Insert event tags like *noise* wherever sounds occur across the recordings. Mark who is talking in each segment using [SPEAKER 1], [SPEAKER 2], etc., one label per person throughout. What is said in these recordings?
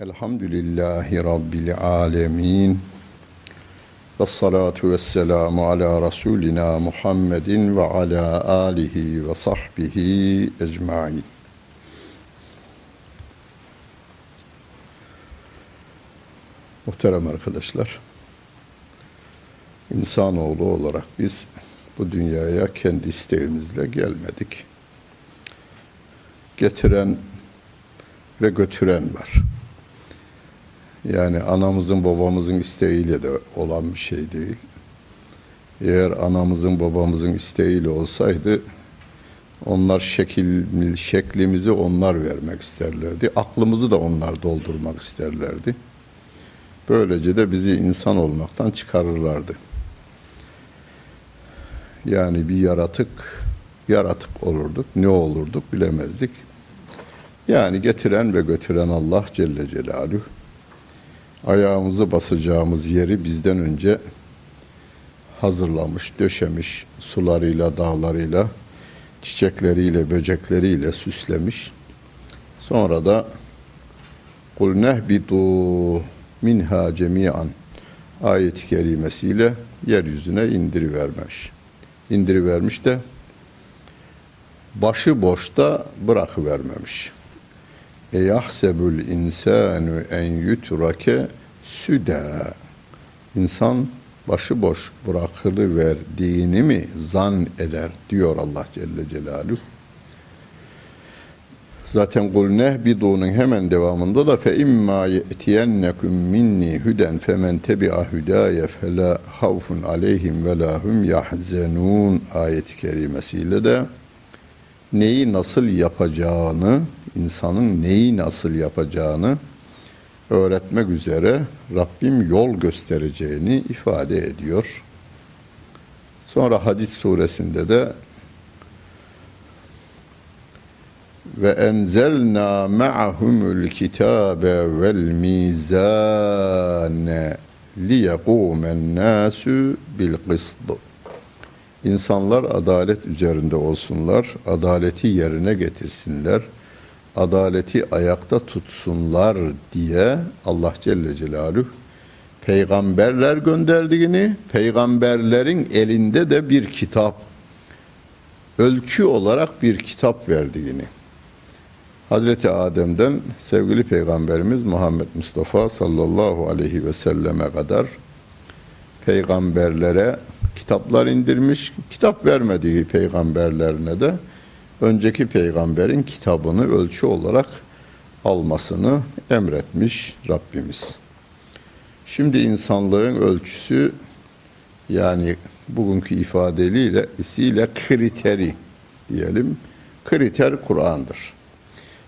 [SPEAKER 1] Elhamdülillahi Rabbil alemin. Ve salatu ve selamu ala Resulina Muhammedin ve ala alihi ve sahbihi ecmain. Muhterem arkadaşlar, insanoğlu olarak biz bu dünyaya kendi isteğimizle gelmedik. Getiren ve götüren var. Yani anamızın babamızın isteğiyle de olan bir şey değil. Eğer anamızın babamızın isteğiyle olsaydı onlar şekil, şeklimizi onlar vermek isterlerdi. Aklımızı da onlar doldurmak isterlerdi. Böylece de bizi insan olmaktan çıkarırlardı. Yani bir yaratık, yaratık olurduk. Ne olurduk bilemezdik. Yani getiren ve götüren Allah Celle Celaluhu ayağımızı basacağımız yeri bizden önce hazırlamış, döşemiş, sularıyla, dağlarıyla, çiçekleriyle, böcekleriyle süslemiş. Sonra da kul nehbitu minha cemian ayet-i kerimesiyle yeryüzüne indirivermiş. İndirivermiş de başı boşta bırakıvermemiş. E yahsebul insanu en yutrake süda. İnsan başıboş bırakılıverdiğini mi zan eder diyor Allah Celle Celaluhu. Zaten kul nehbidunun hemen devamında da fe imma ye'tiyennekum minni huden femen tebi'a hudaya fela havfun aleyhim ve la hum yahzenun ayet-i kerimesiyle de neyi nasıl yapacağını, insanın neyi nasıl yapacağını öğretmek üzere Rabbim yol göstereceğini ifade ediyor. Sonra Hadid suresinde de ve enzelna ma'ahumul kitabe vel mizane liyequmen nasu bil kısd. İnsanlar adalet üzerinde olsunlar, adaleti yerine getirsinler, adaleti ayakta tutsunlar diye Allah Celle Celaluhu peygamberler gönderdiğini, peygamberlerin elinde de bir kitap, ölçü olarak bir kitap verdiğini. Hazreti Adem'den sevgili peygamberimiz Muhammed Mustafa sallallahu aleyhi ve selleme kadar peygamberlere kitaplar indirmiş, kitap vermediği peygamberlerine de önceki peygamberin kitabını ölçü olarak almasını emretmiş Rabbimiz. Şimdi insanlığın ölçüsü yani bugünkü ifadeliyle isiyle kriteri diyelim. Kriter Kur'an'dır.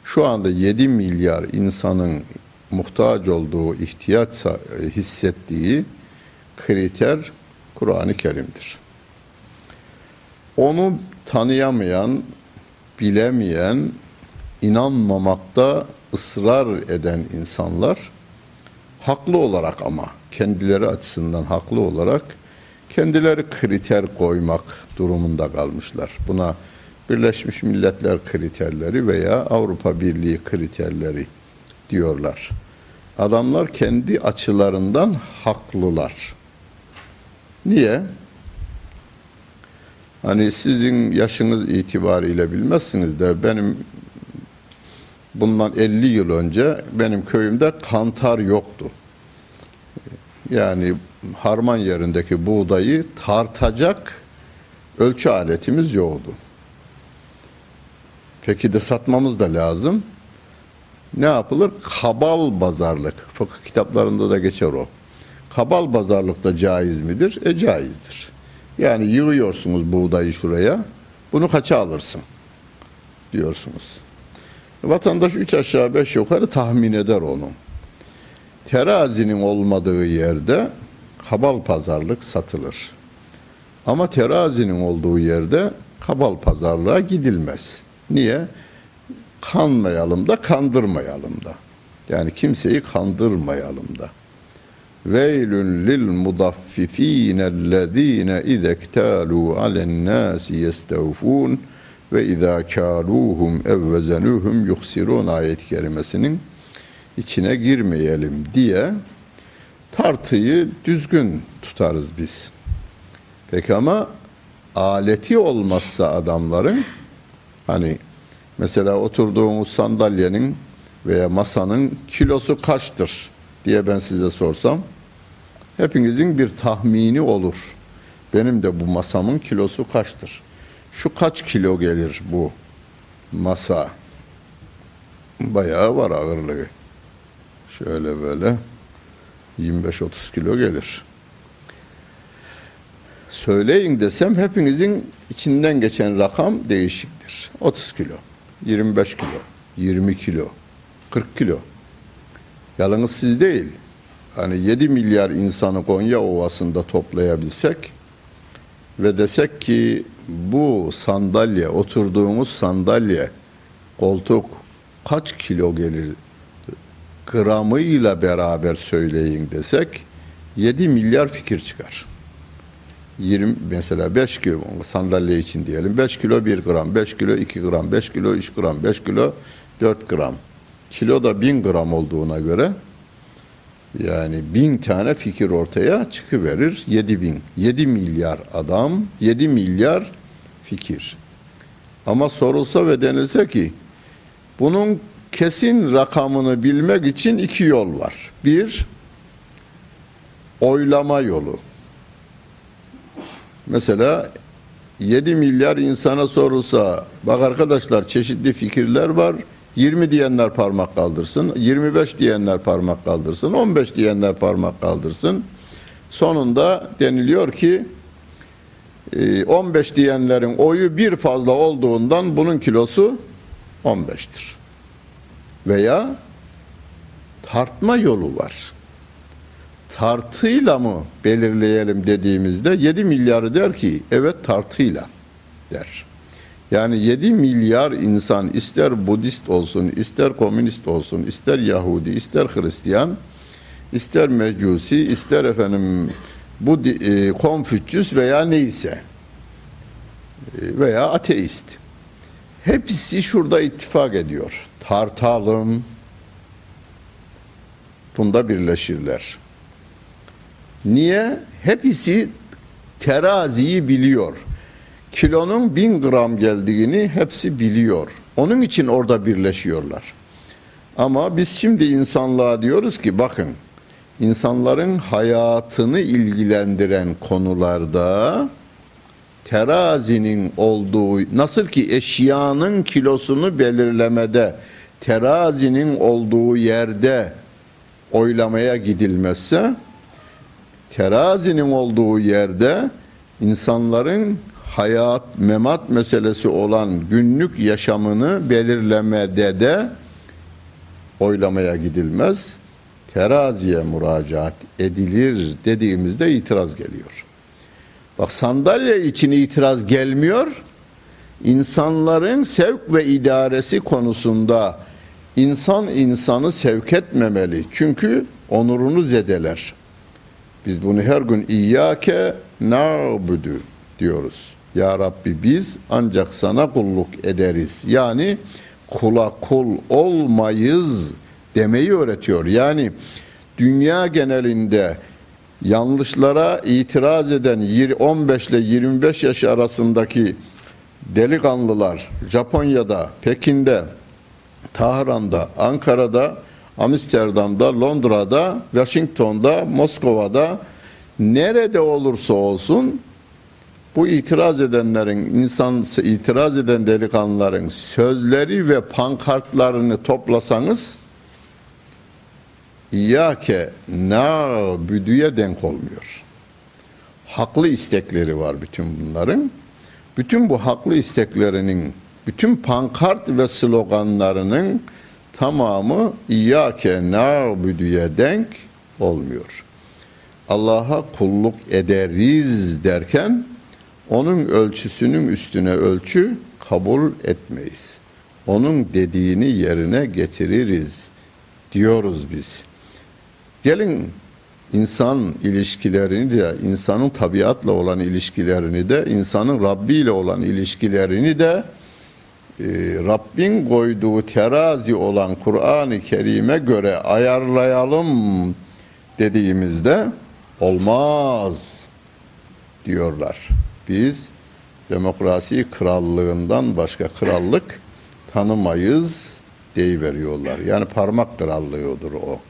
[SPEAKER 1] Şu anda 7 milyar insanın muhtaç olduğu, ihtiyaç hissettiği kriter Kur'an-ı Kerim'dir. Onu tanıyamayan, bilemeyen, inanmamakta ısrar eden insanlar haklı olarak ama kendileri açısından haklı olarak kendileri kriter koymak durumunda kalmışlar. Buna Birleşmiş Milletler kriterleri veya Avrupa Birliği kriterleri diyorlar. Adamlar kendi açılarından haklılar. Niye? Hani sizin yaşınız itibariyle bilmezsiniz de benim bundan 50 yıl önce benim köyümde kantar yoktu. Yani harman yerindeki buğdayı tartacak ölçü aletimiz yoktu. Peki de satmamız da lazım. Ne yapılır? Kabal pazarlık. Fıkıh kitaplarında da geçer o. Kabal pazarlıkta caiz midir? E caizdir. Yani yığıyorsunuz buğdayı şuraya. Bunu kaça alırsın? Diyorsunuz. Vatandaş üç aşağı beş yukarı tahmin eder onu. Terazinin olmadığı yerde kabal pazarlık satılır. Ama terazinin olduğu yerde kabal pazarlığa gidilmez. Niye? Kanmayalım da kandırmayalım da. Yani kimseyi kandırmayalım da. Veylün lil mudaffifine ellezine izektalu alen nasi yestevfun ve izâ kâluhum ev vezenuhum yuhsirun ayet-i kerimesinin içine girmeyelim diye tartıyı düzgün tutarız biz. Peki ama aleti olmazsa adamların hani mesela oturduğumuz sandalyenin veya masanın kilosu kaçtır diye ben size sorsam hepinizin bir tahmini olur. Benim de bu masamın kilosu kaçtır? Şu kaç kilo gelir bu masa? Bayağı var ağırlığı. Şöyle böyle 25-30 kilo gelir. Söyleyin desem hepinizin içinden geçen rakam değişiktir. 30 kilo, 25 kilo, 20 kilo, 40 kilo. Yalnız siz değil. Hani 7 milyar insanı Konya Ovası'nda toplayabilsek ve desek ki bu sandalye, oturduğumuz sandalye, koltuk kaç kilo gelir gramıyla beraber söyleyin desek 7 milyar fikir çıkar. 20 mesela 5 kilo sandalye için diyelim 5 kilo 1 gram 5 kilo 2 gram 5 kilo 3 gram 5 kilo 4 gram kilo da 1000 gram olduğuna göre yani bin tane fikir ortaya çıkıverir 7 bin 7 milyar adam 7 milyar fikir ama sorulsa ve denilse ki bunun kesin rakamını bilmek için iki yol var. Bir, oylama yolu. Mesela 7 milyar insana sorulsa, bak arkadaşlar çeşitli fikirler var. 20 diyenler parmak kaldırsın, 25 diyenler parmak kaldırsın, 15 diyenler parmak kaldırsın. Sonunda deniliyor ki 15 diyenlerin oyu bir fazla olduğundan bunun kilosu 15'tir veya tartma yolu var. Tartıyla mı belirleyelim dediğimizde 7 milyarı der ki evet tartıyla der. Yani 7 milyar insan ister Budist olsun, ister komünist olsun, ister Yahudi, ister Hristiyan, ister Mecusi, ister efendim bu e, Konfüçyüs veya neyse e, veya ateist. Hepsi şurada ittifak ediyor tartalım. Bunda birleşirler. Niye? Hepsi teraziyi biliyor. Kilonun bin gram geldiğini hepsi biliyor. Onun için orada birleşiyorlar. Ama biz şimdi insanlığa diyoruz ki bakın insanların hayatını ilgilendiren konularda terazinin olduğu nasıl ki eşyanın kilosunu belirlemede terazinin olduğu yerde oylamaya gidilmezse terazinin olduğu yerde insanların hayat, memat meselesi olan günlük yaşamını belirlemede de oylamaya gidilmez. Teraziye müracaat edilir dediğimizde itiraz geliyor. Bak sandalye için itiraz gelmiyor. İnsanların sevk ve idaresi konusunda İnsan insanı sevk etmemeli. Çünkü onurunu zedeler. Biz bunu her gün İyyâke na'budu diyoruz. Ya Rabbi biz ancak sana kulluk ederiz. Yani kula kul olmayız demeyi öğretiyor. Yani dünya genelinde yanlışlara itiraz eden 15 ile 25 yaş arasındaki delikanlılar Japonya'da, Pekin'de, Tahran'da, Ankara'da, Amsterdam'da, Londra'da, Washington'da, Moskova'da nerede olursa olsun bu itiraz edenlerin, insan itiraz eden delikanlıların sözleri ve pankartlarını toplasanız İyyâke nâbüdüye denk olmuyor. Haklı istekleri var bütün bunların. Bütün bu haklı isteklerinin bütün pankart ve sloganlarının tamamı İyyâke na'budu'ya denk olmuyor. Allah'a kulluk ederiz derken onun ölçüsünün üstüne ölçü kabul etmeyiz. Onun dediğini yerine getiririz diyoruz biz. Gelin insan ilişkilerini de, insanın tabiatla olan ilişkilerini de, insanın Rabbi ile olan ilişkilerini de Rabbin koyduğu terazi olan Kur'an-ı Kerim'e göre ayarlayalım dediğimizde olmaz diyorlar. Biz demokrasi krallığından başka krallık tanımayız deyiveriyorlar. Yani parmak krallığıdır o.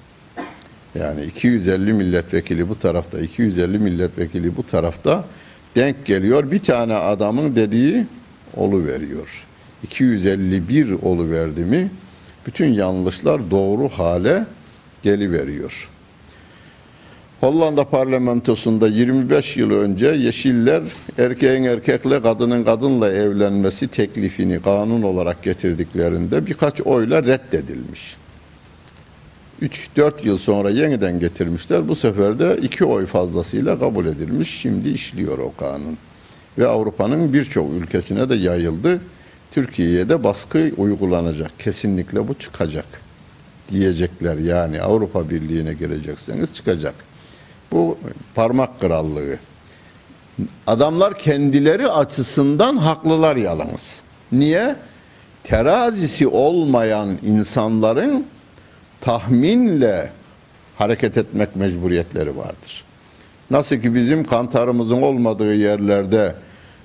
[SPEAKER 1] Yani 250 milletvekili bu tarafta, 250 milletvekili bu tarafta denk geliyor. Bir tane adamın dediği olu veriyor. 251 olu verdi mi bütün yanlışlar doğru hale geliveriyor. Hollanda parlamentosunda 25 yıl önce Yeşiller erkeğin erkekle kadının kadınla evlenmesi teklifini kanun olarak getirdiklerinde birkaç oyla reddedilmiş. 3-4 yıl sonra yeniden getirmişler. Bu sefer de iki oy fazlasıyla kabul edilmiş. Şimdi işliyor o kanun. Ve Avrupa'nın birçok ülkesine de yayıldı. Türkiye'ye de baskı uygulanacak. Kesinlikle bu çıkacak diyecekler. Yani Avrupa Birliği'ne girecekseniz çıkacak. Bu parmak krallığı. Adamlar kendileri açısından haklılar yalnız. Niye? Terazisi olmayan insanların tahminle hareket etmek mecburiyetleri vardır. Nasıl ki bizim kantarımızın olmadığı yerlerde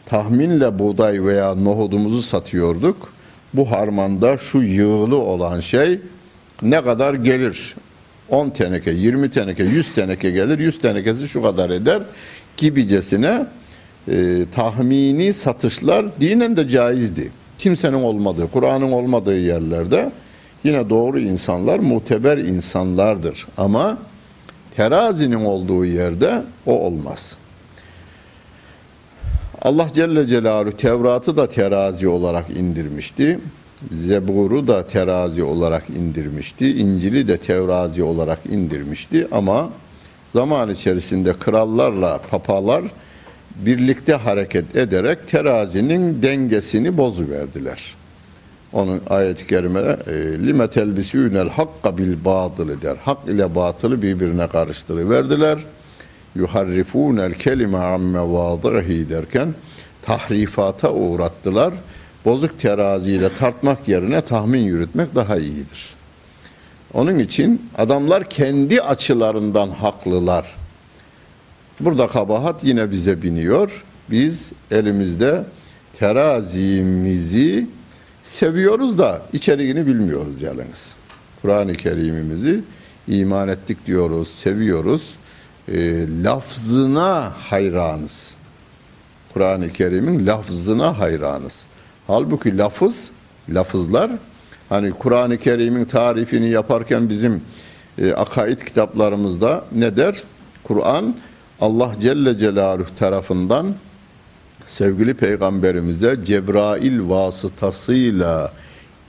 [SPEAKER 1] tahminle buğday veya nohudumuzu satıyorduk. Bu harmanda şu yığılı olan şey ne kadar gelir? 10 teneke, 20 teneke, 100 teneke gelir. 100 tenekesi şu kadar eder gibicesine e, tahmini satışlar dinen de caizdi. Kimsenin olmadığı, Kur'an'ın olmadığı yerlerde yine doğru insanlar muteber insanlardır. Ama terazinin olduğu yerde o olmaz. Allah Celle Celaluhu Tevrat'ı da terazi olarak indirmişti. Zebur'u da terazi olarak indirmişti. İncil'i de terazi olarak indirmişti ama zaman içerisinde krallarla papalar birlikte hareket ederek terazinin dengesini bozuverdiler. Onun ayet-i kerime e, lime telbisûnel hakka bil batılı der. Hak ile batılı birbirine karıştırıverdiler. Yuharrifûnel kelime amme vâdâhi derken tahrifata uğrattılar bozuk teraziyle tartmak yerine tahmin yürütmek daha iyidir. Onun için adamlar kendi açılarından haklılar. Burada kabahat yine bize biniyor. Biz elimizde terazimizi seviyoruz da içeriğini bilmiyoruz yalnız. Kur'an-ı Kerim'imizi iman ettik diyoruz, seviyoruz. E, lafzına hayranız. Kur'an-ı Kerim'in lafzına hayranız. Halbuki lafız, lafızlar hani Kur'an-ı Kerim'in tarifini yaparken bizim e, akaid kitaplarımızda ne der? Kur'an Allah Celle Celaluhu tarafından sevgili peygamberimize Cebrail vasıtasıyla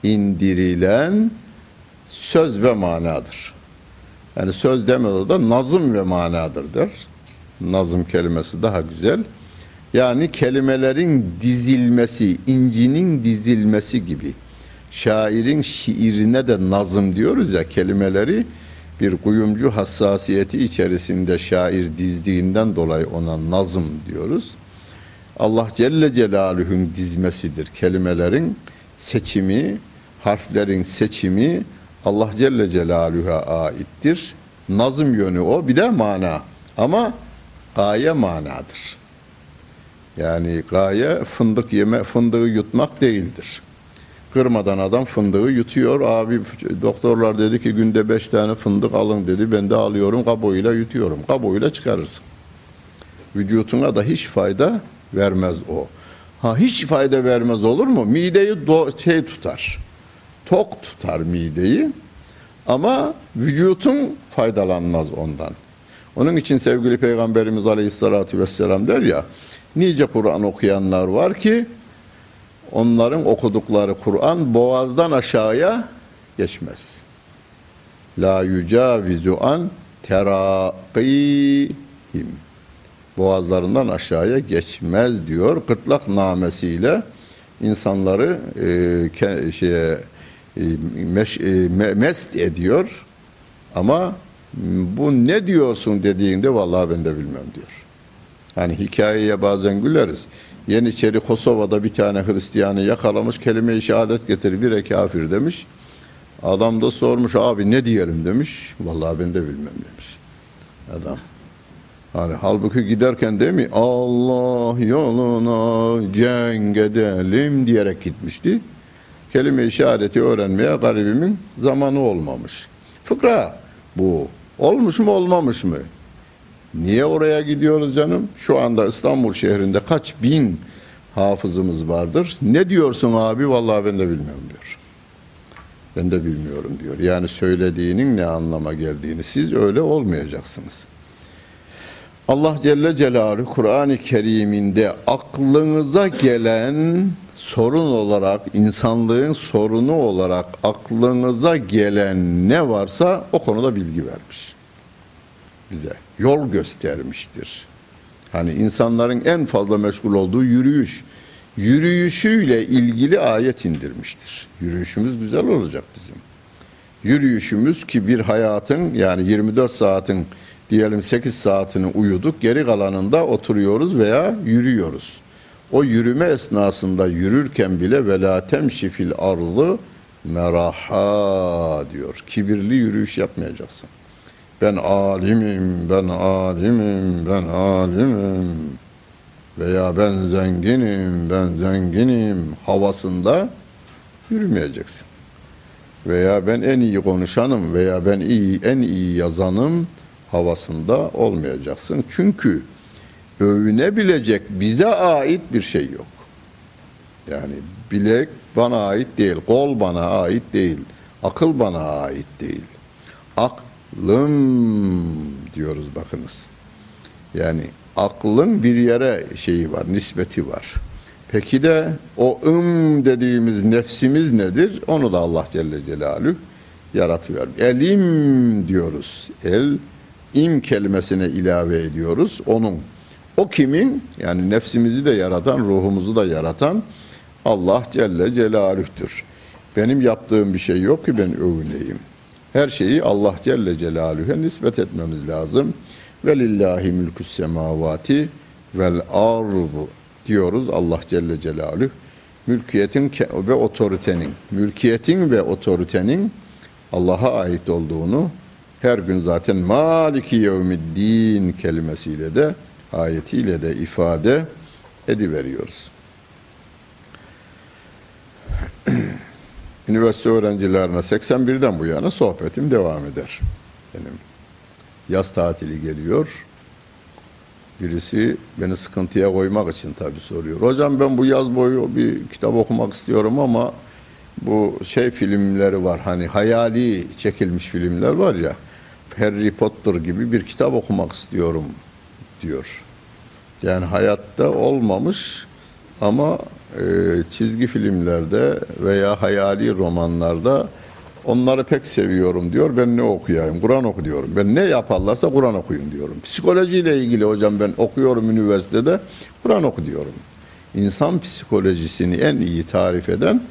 [SPEAKER 1] indirilen söz ve manadır. Yani söz demez da nazım ve manadır der. Nazım kelimesi daha güzel. Yani kelimelerin dizilmesi, incinin dizilmesi gibi. Şairin şiirine de nazım diyoruz ya kelimeleri bir kuyumcu hassasiyeti içerisinde şair dizdiğinden dolayı ona nazım diyoruz. Allah Celle Celaluhu'nun dizmesidir. Kelimelerin seçimi, harflerin seçimi Allah Celle Celaluhu'ya aittir. Nazım yönü o bir de mana. Ama gaye manadır. Yani gaye fındık yeme, fındığı yutmak değildir. Kırmadan adam fındığı yutuyor. Abi doktorlar dedi ki günde beş tane fındık alın dedi. Ben de alıyorum kabuğuyla yutuyorum. Kabuğuyla çıkarırsın. Vücutuna da hiç fayda vermez o. Ha hiç fayda vermez olur mu? Mideyi do şey tutar. Tok tutar mideyi. Ama vücutun faydalanmaz ondan. Onun için sevgili Peygamberimiz Aleyhisselatü Vesselam der ya nice Kur'an okuyanlar var ki onların okudukları Kur'an boğazdan aşağıya geçmez. La yucavizu an terakihim. Boğazlarından aşağıya geçmez diyor. Kırtlak namesiyle insanları e, şeye, e, meş, e, mest ediyor. Ama bu ne diyorsun dediğinde vallahi ben de bilmem diyor. Hani hikayeye bazen güleriz. Yeniçeri Kosova'da bir tane Hristiyanı yakalamış, kelime-i şehadet getir bire kafir demiş. Adam da sormuş abi ne diyelim demiş. Vallahi ben de bilmem demiş. Adam. Hani halbuki giderken değil mi Allah yoluna cenk edelim diyerek gitmişti. Kelime-i şehadeti öğrenmeye garibimin zamanı olmamış. Fıkra bu. Olmuş mu olmamış mı? Niye oraya gidiyoruz canım? Şu anda İstanbul şehrinde kaç bin hafızımız vardır. Ne diyorsun abi? Vallahi ben de bilmiyorum diyor. Ben de bilmiyorum diyor. Yani söylediğinin ne anlama geldiğini siz öyle olmayacaksınız. Allah Celle Celaluhu Kur'an-ı Kerim'inde aklınıza gelen sorun olarak, insanlığın sorunu olarak aklınıza gelen ne varsa o konuda bilgi vermiş. Bize yol göstermiştir. Hani insanların en fazla meşgul olduğu yürüyüş. Yürüyüşüyle ilgili ayet indirmiştir. Yürüyüşümüz güzel olacak bizim. Yürüyüşümüz ki bir hayatın yani 24 saatin diyelim 8 saatini uyuduk, geri kalanında oturuyoruz veya yürüyoruz. O yürüme esnasında yürürken bile vela temşi fil ardı meraha diyor. Kibirli yürüyüş yapmayacaksın. Ben alimim, ben alimim, ben alimim veya ben zenginim, ben zenginim havasında yürümeyeceksin. Veya ben en iyi konuşanım veya ben iyi en iyi yazanım havasında olmayacaksın. Çünkü övünebilecek bize ait bir şey yok. Yani bilek bana ait değil, kol bana ait değil, akıl bana ait değil. Aklım diyoruz bakınız. Yani aklın bir yere şeyi var, nispeti var. Peki de o ım dediğimiz nefsimiz nedir? Onu da Allah Celle Celaluhu yaratıver. Elim diyoruz. El im kelimesine ilave ediyoruz. Onun o kimin? Yani nefsimizi de yaratan, ruhumuzu da yaratan Allah Celle Celaluh'tür. Benim yaptığım bir şey yok ki ben övüneyim. Her şeyi Allah Celle Celaluhu'ya nispet etmemiz lazım. Ve lillahi mülkü's semavati vel ardu diyoruz Allah Celle Celaluhu. Mülkiyetin ve otoritenin, mülkiyetin ve otoritenin Allah'a ait olduğunu her gün zaten Maliki Yevmiddin kelimesiyle de ayetiyle de ifade ediveriyoruz. *clears throat* Üniversite öğrencilerine 81'den bu yana sohbetim devam eder. Benim yaz tatili geliyor. Birisi beni sıkıntıya koymak için tabii soruyor. Hocam ben bu yaz boyu bir kitap okumak istiyorum ama bu şey filmleri var hani hayali çekilmiş filmler var ya Harry Potter gibi bir kitap okumak istiyorum diyor. Yani hayatta olmamış ama e, çizgi filmlerde veya hayali romanlarda onları pek seviyorum diyor. Ben ne okuyayım? Kur'an oku diyorum. Ben ne yaparlarsa Kur'an okuyun diyorum. Psikolojiyle ilgili hocam ben okuyorum üniversitede. Kur'an oku diyorum. İnsan psikolojisini en iyi tarif eden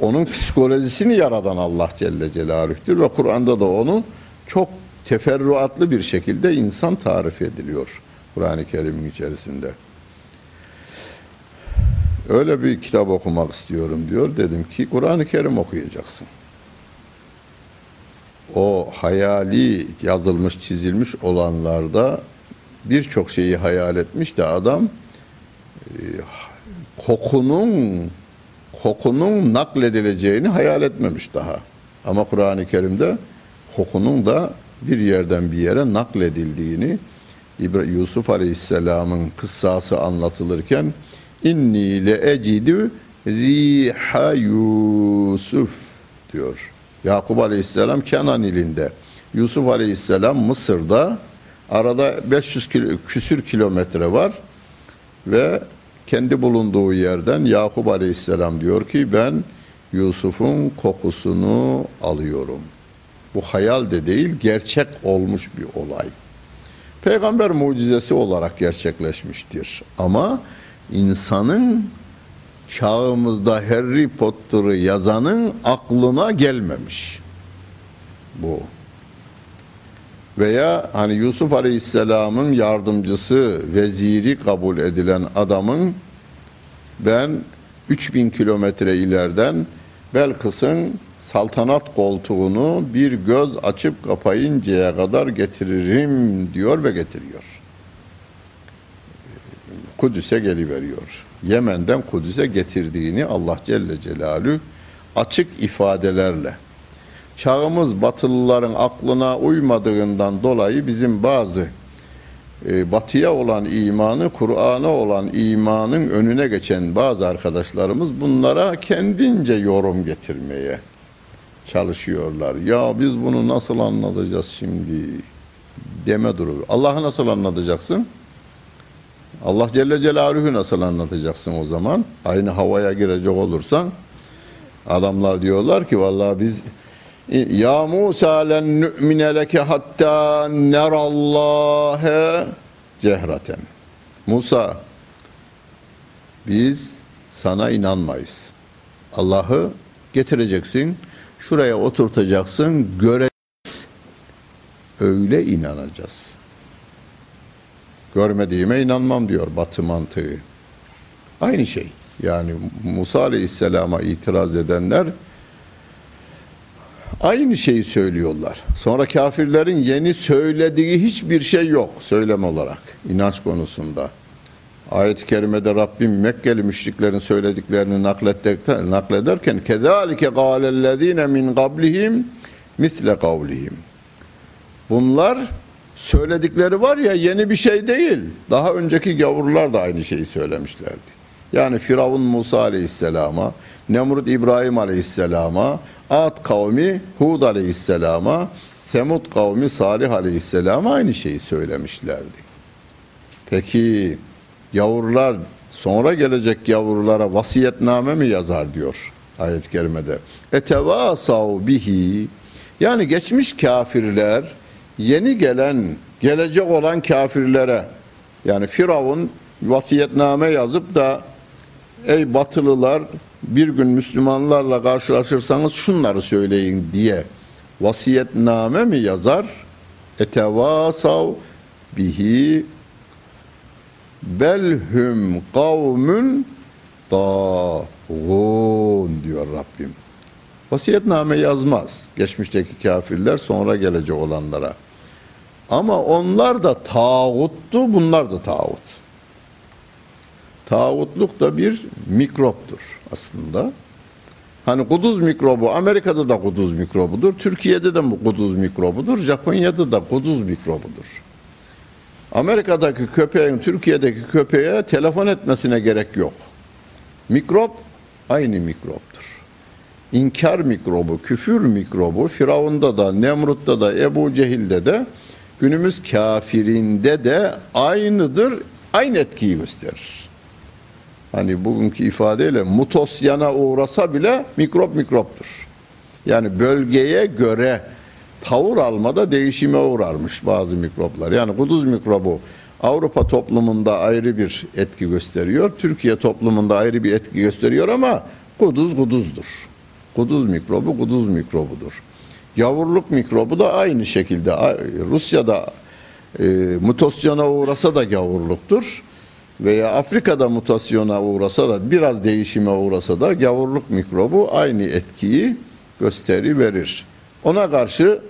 [SPEAKER 1] onun psikolojisini yaradan Allah Celle Celaluh'tür ve Kur'an'da da onu çok teferruatlı bir şekilde insan tarif ediliyor Kur'an-ı Kerim'in içerisinde. Öyle bir kitap okumak istiyorum diyor. Dedim ki Kur'an-ı Kerim okuyacaksın. O hayali yazılmış, çizilmiş olanlarda birçok şeyi hayal etmiş de adam e, kokunun kokunun nakledileceğini hayal etmemiş daha. Ama Kur'an-ı Kerim'de kokunun da bir yerden bir yere nakledildiğini Yusuf Aleyhisselam'ın kıssası anlatılırken inni le ecidü riha Yusuf diyor. Yakup Aleyhisselam Kenan ilinde. Yusuf Aleyhisselam Mısır'da arada 500 kilo, küsür kilometre var ve kendi bulunduğu yerden Yakup Aleyhisselam diyor ki ben Yusuf'un kokusunu alıyorum. Bu hayal de değil, gerçek olmuş bir olay. Peygamber mucizesi olarak gerçekleşmiştir. Ama insanın çağımızda Harry Potter'ı yazanın aklına gelmemiş. Bu. veya hani Yusuf Aleyhisselam'ın yardımcısı, veziri kabul edilen adamın ben 3000 kilometre ileriden Belkıs'ın saltanat koltuğunu bir göz açıp kapayıncaya kadar getiririm diyor ve getiriyor. Kudüs'e geliveriyor. Yemen'den Kudüs'e getirdiğini Allah Celle Celaluhu açık ifadelerle çağımız batılıların aklına uymadığından dolayı bizim bazı e, batıya olan imanı, Kur'an'a olan imanın önüne geçen bazı arkadaşlarımız bunlara kendince yorum getirmeye çalışıyorlar. Ya biz bunu nasıl anlatacağız şimdi deme durumu. Allah'ı nasıl anlatacaksın? Allah Celle Celaluhu nasıl anlatacaksın o zaman? Aynı havaya girecek olursan adamlar diyorlar ki vallahi biz ya Musa len nu'mine leke hatta nerallâhe cehreten. Musa biz sana inanmayız. Allah'ı getireceksin, şuraya oturtacaksın, göreceğiz. Öyle inanacağız. Görmediğime inanmam diyor Batı mantığı. Aynı şey. Yani Musa Aleyhisselam'a itiraz edenler aynı şeyi söylüyorlar. Sonra kafirlerin yeni söylediği hiçbir şey yok söylem olarak inanç konusunda. Ayet-i kerimede Rabbim Mekkeli müşriklerin söylediklerini naklederken kezalike gâlellezîne min qablihim misle kavlihim. Bunlar söyledikleri var ya yeni bir şey değil. Daha önceki gavurlar da aynı şeyi söylemişlerdi. Yani Firavun Musa Aleyhisselam'a, Nemrut İbrahim Aleyhisselam'a, Ad kavmi Hud Aleyhisselam'a, Semud kavmi Salih Aleyhisselam'a aynı şeyi söylemişlerdi. Peki yavrular sonra gelecek yavrulara vasiyetname mi yazar diyor ayet-i kerimede. Etevasav bihi yani geçmiş kafirler yeni gelen gelecek olan kafirlere yani Firavun vasiyetname yazıp da ey batılılar bir gün Müslümanlarla karşılaşırsanız şunları söyleyin diye vasiyetname mi yazar? Etevasav bihi belhum kavmün dağun diyor Rabbim. Vasiyetname yazmaz geçmişteki kafirler sonra gelecek olanlara. Ama onlar da tağuttu, bunlar da tağut. Tağutluk da bir mikroptur aslında. Hani kuduz mikrobu Amerika'da da kuduz mikrobudur, Türkiye'de de kuduz mikrobudur, Japonya'da da kuduz mikrobudur. Amerika'daki köpeğin Türkiye'deki köpeğe telefon etmesine gerek yok. Mikrop aynı mikroptur. İnkar mikrobu, küfür mikrobu Firavun'da da, Nemrut'ta da, Ebu Cehil'de de günümüz kafirinde de aynıdır, aynı etkiyi gösterir. Hani bugünkü ifadeyle mutosyana uğrasa bile mikrop mikroptur. Yani bölgeye göre tavır almada değişime uğrarmış bazı mikroplar. Yani kuduz mikrobu Avrupa toplumunda ayrı bir etki gösteriyor. Türkiye toplumunda ayrı bir etki gösteriyor ama kuduz kuduzdur. Kuduz mikrobu kuduz mikrobudur. Yavurluk mikrobu da aynı şekilde Rusya'da e, mutasyona uğrasa da gavurluktur. Veya Afrika'da mutasyona uğrasa da biraz değişime uğrasa da gavurluk mikrobu aynı etkiyi gösteri verir. Ona karşı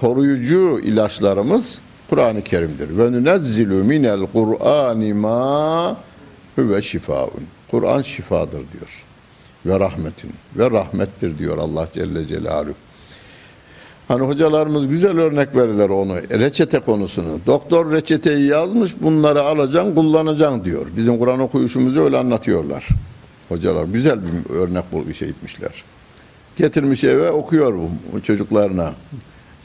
[SPEAKER 1] koruyucu ilaçlarımız Kur'an-ı Kerim'dir. Ve nunezzilu minel Kur'ani ma huve şifaun. Kur'an şifadır diyor. Ve rahmetün. Ve rahmettir diyor Allah Celle Celaluhu. Hani hocalarımız güzel örnek verirler onu. Reçete konusunu. Doktor reçeteyi yazmış bunları alacaksın kullanacaksın diyor. Bizim Kur'an okuyuşumuzu öyle anlatıyorlar. Hocalar güzel bir örnek bir şey etmişler. Getirmiş eve okuyor bu çocuklarına.